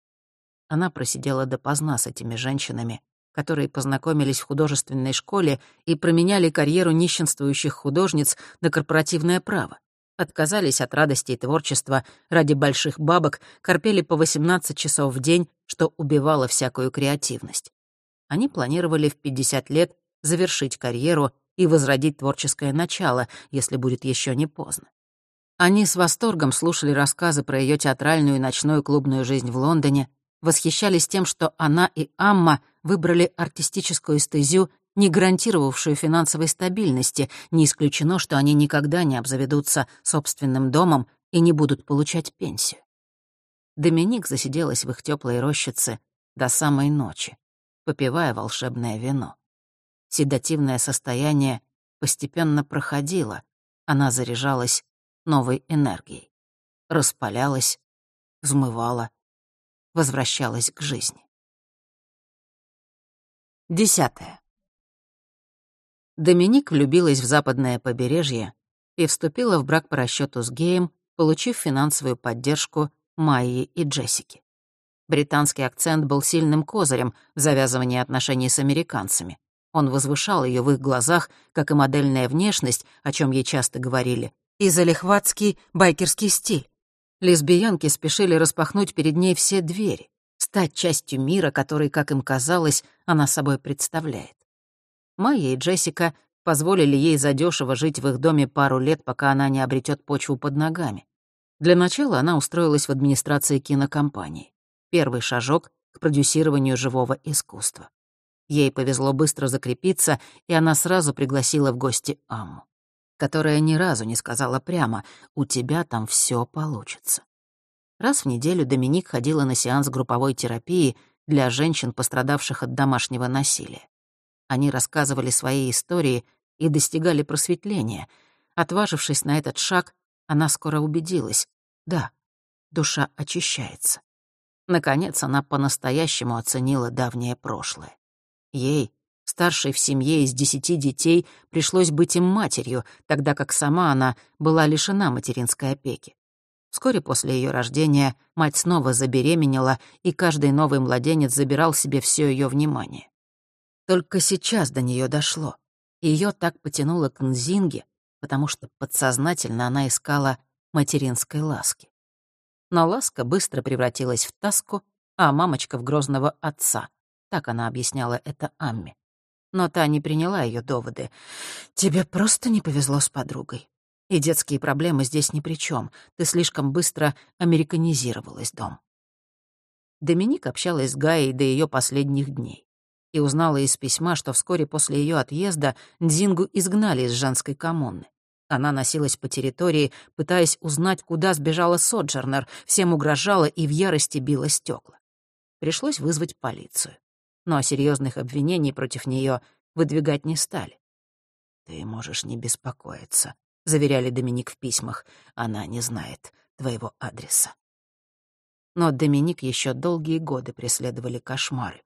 Она просидела допоздна с этими женщинами, которые познакомились в художественной школе и променяли карьеру нищенствующих художниц на корпоративное право отказались от радости и творчества ради больших бабок, корпели по 18 часов в день, что убивало всякую креативность. Они планировали в 50 лет завершить карьеру и возродить творческое начало, если будет еще не поздно. Они с восторгом слушали рассказы про ее театральную и ночную клубную жизнь в Лондоне, восхищались тем, что она и Амма выбрали артистическую стезю не гарантировавшую финансовой стабильности, не исключено, что они никогда не обзаведутся собственным домом и не будут получать пенсию. Доминик засиделась в их теплой рощице до самой ночи, попивая волшебное вино. Седативное состояние постепенно проходило, она заряжалась новой энергией, распалялась, взмывала, возвращалась к жизни. Десятое. Доминик влюбилась в западное побережье и вступила в брак по расчету с геем, получив финансовую поддержку Майи и Джессики. Британский акцент был сильным козырем в завязывании отношений с американцами. Он возвышал ее в их глазах, как и модельная внешность, о чем ей часто говорили, и залихватский байкерский стиль. Лесбиянки спешили распахнуть перед ней все двери, стать частью мира, который, как им казалось, она собой представляет. Майя и Джессика позволили ей задешево жить в их доме пару лет, пока она не обретет почву под ногами. Для начала она устроилась в администрации кинокомпании. Первый шажок к продюсированию живого искусства. Ей повезло быстро закрепиться, и она сразу пригласила в гости Амму, которая ни разу не сказала прямо «у тебя там все получится». Раз в неделю Доминик ходила на сеанс групповой терапии для женщин, пострадавших от домашнего насилия. Они рассказывали свои истории и достигали просветления. Отважившись на этот шаг, она скоро убедилась. Да, душа очищается. Наконец она по-настоящему оценила давнее прошлое. Ей, старшей в семье из десяти детей, пришлось быть им матерью, тогда как сама она была лишена материнской опеки. Вскоре после ее рождения мать снова забеременела, и каждый новый младенец забирал себе все ее внимание. Только сейчас до нее дошло. Ее так потянуло к Нзинге, потому что подсознательно она искала материнской ласки. Но ласка быстро превратилась в таску, а мамочка — в грозного отца. Так она объясняла это Амме. Но та не приняла ее доводы. «Тебе просто не повезло с подругой. И детские проблемы здесь ни при чем. Ты слишком быстро американизировалась, дом». Доминик общалась с Гаей до ее последних дней и узнала из письма, что вскоре после ее отъезда Дзингу изгнали из женской коммуны. Она носилась по территории, пытаясь узнать, куда сбежала Соджернер, всем угрожала и в ярости била стекла. Пришлось вызвать полицию. Но серьезных обвинений против нее выдвигать не стали. «Ты можешь не беспокоиться», — заверяли Доминик в письмах. «Она не знает твоего адреса». Но Доминик еще долгие годы преследовали кошмары.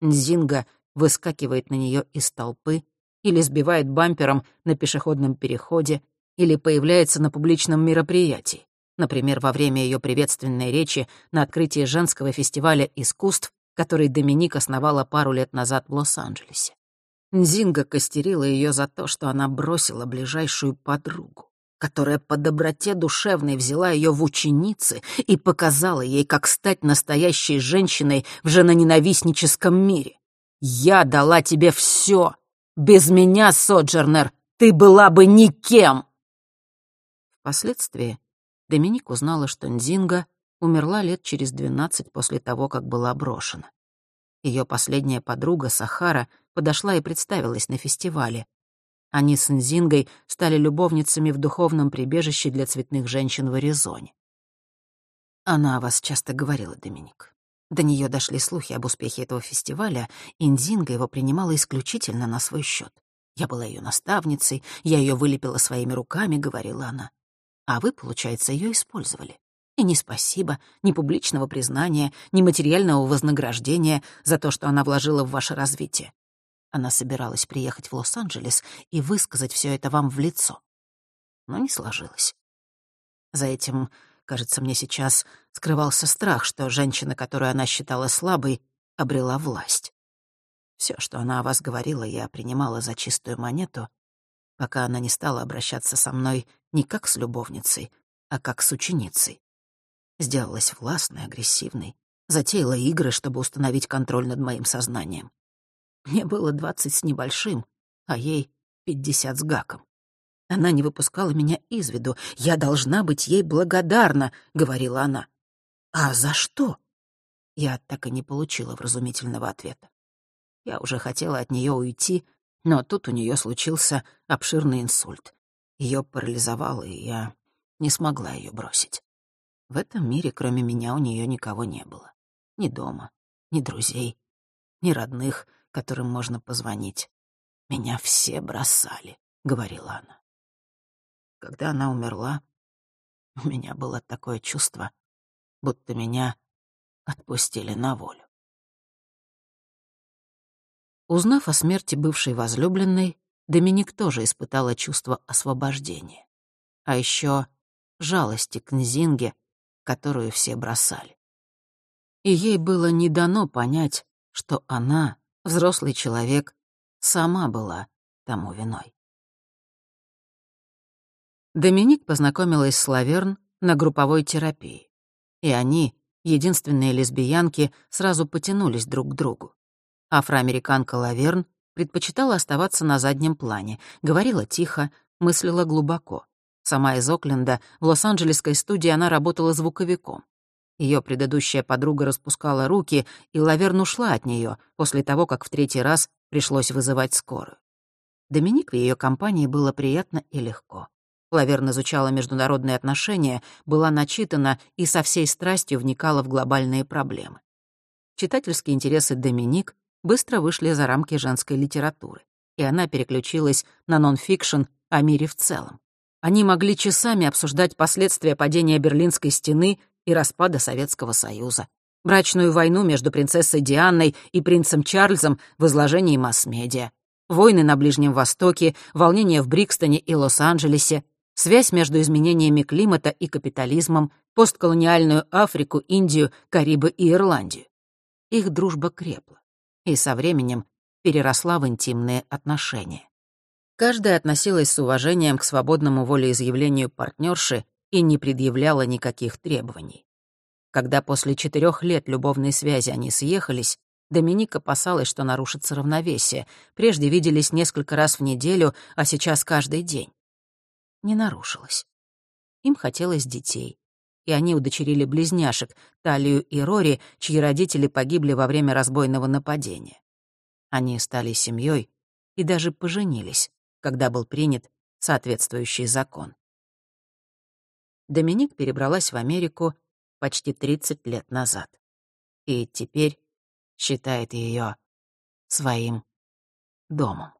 Нзинга выскакивает на нее из толпы или сбивает бампером на пешеходном переходе, или появляется на публичном мероприятии, например, во время ее приветственной речи на открытии женского фестиваля искусств, который Доминик основала пару лет назад в Лос-Анджелесе. Нзинга костерила ее за то, что она бросила ближайшую подругу, которая по доброте душевной взяла ее в ученицы и показала ей, как стать настоящей женщиной в женоненавистническом мире. «Я дала тебе все. Без меня, Соджернер, ты была бы никем!» Впоследствии Доминик узнала, что Нзинга умерла лет через двенадцать после того, как была брошена. Ее последняя подруга Сахара подошла и представилась на фестивале. Они с Нзингой стали любовницами в духовном прибежище для цветных женщин в Аризоне. Она о вас часто говорила, Доминик. До нее дошли слухи об успехе этого фестиваля, и Нзинга его принимала исключительно на свой счет. Я была ее наставницей, я ее вылепила своими руками, говорила она. А вы, получается, ее использовали. И ни спасибо, ни публичного признания, ни материального вознаграждения за то, что она вложила в ваше развитие. Она собиралась приехать в Лос-Анджелес и высказать все это вам в лицо. Но не сложилось. За этим, кажется, мне сейчас скрывался страх, что женщина, которую она считала слабой, обрела власть. Все, что она о вас говорила, я принимала за чистую монету, пока она не стала обращаться со мной не как с любовницей, а как с ученицей. Сделалась властной, агрессивной, затеяла игры, чтобы установить контроль над моим сознанием. Мне было двадцать с небольшим, а ей пятьдесят с гаком. Она не выпускала меня из виду. «Я должна быть ей благодарна», — говорила она. «А за что?» Я так и не получила вразумительного ответа. Я уже хотела от нее уйти, но тут у нее случился обширный инсульт. Ее парализовало, и я не смогла ее бросить. В этом мире, кроме меня, у нее никого не было. Ни дома, ни друзей, ни родных, которым можно позвонить. Меня все бросали, — говорила она. Когда она умерла, у меня было такое чувство, будто меня отпустили на волю. Узнав о смерти бывшей возлюбленной, Доминик тоже испытала чувство освобождения. А еще жалости к Нзинге, которую все бросали. И ей было не дано понять, что она, взрослый человек, сама была тому виной. Доминик познакомилась с Лаверн на групповой терапии, и они, единственные лесбиянки, сразу потянулись друг к другу. Афроамериканка Лаверн предпочитала оставаться на заднем плане, говорила тихо, мыслила глубоко. Сама из Окленда, в Лос-Анджелесской студии она работала звуковиком. Ее предыдущая подруга распускала руки, и Лаверн ушла от нее после того, как в третий раз пришлось вызывать скорую. Доминик в ее компании было приятно и легко. Лаверн изучала международные отношения, была начитана и со всей страстью вникала в глобальные проблемы. Читательские интересы Доминик быстро вышли за рамки женской литературы, и она переключилась на нон-фикшн о мире в целом. Они могли часами обсуждать последствия падения Берлинской стены и распада Советского Союза, брачную войну между принцессой Дианой и принцем Чарльзом в изложении масс-медиа, войны на Ближнем Востоке, волнения в Брикстоне и Лос-Анджелесе, связь между изменениями климата и капитализмом, постколониальную Африку, Индию, Карибы и Ирландию. Их дружба крепла и со временем переросла в интимные отношения. Каждая относилась с уважением к свободному волеизъявлению партнерши и не предъявляла никаких требований. Когда после четырех лет любовной связи они съехались, Доминик опасалась, что нарушится равновесие. Прежде виделись несколько раз в неделю, а сейчас каждый день. Не нарушилось. Им хотелось детей. И они удочерили близняшек, Талию и Рори, чьи родители погибли во время разбойного нападения. Они стали семьей и даже поженились, когда был принят соответствующий закон. Доминик перебралась в Америку почти 30 лет назад. И теперь считает ее своим домом.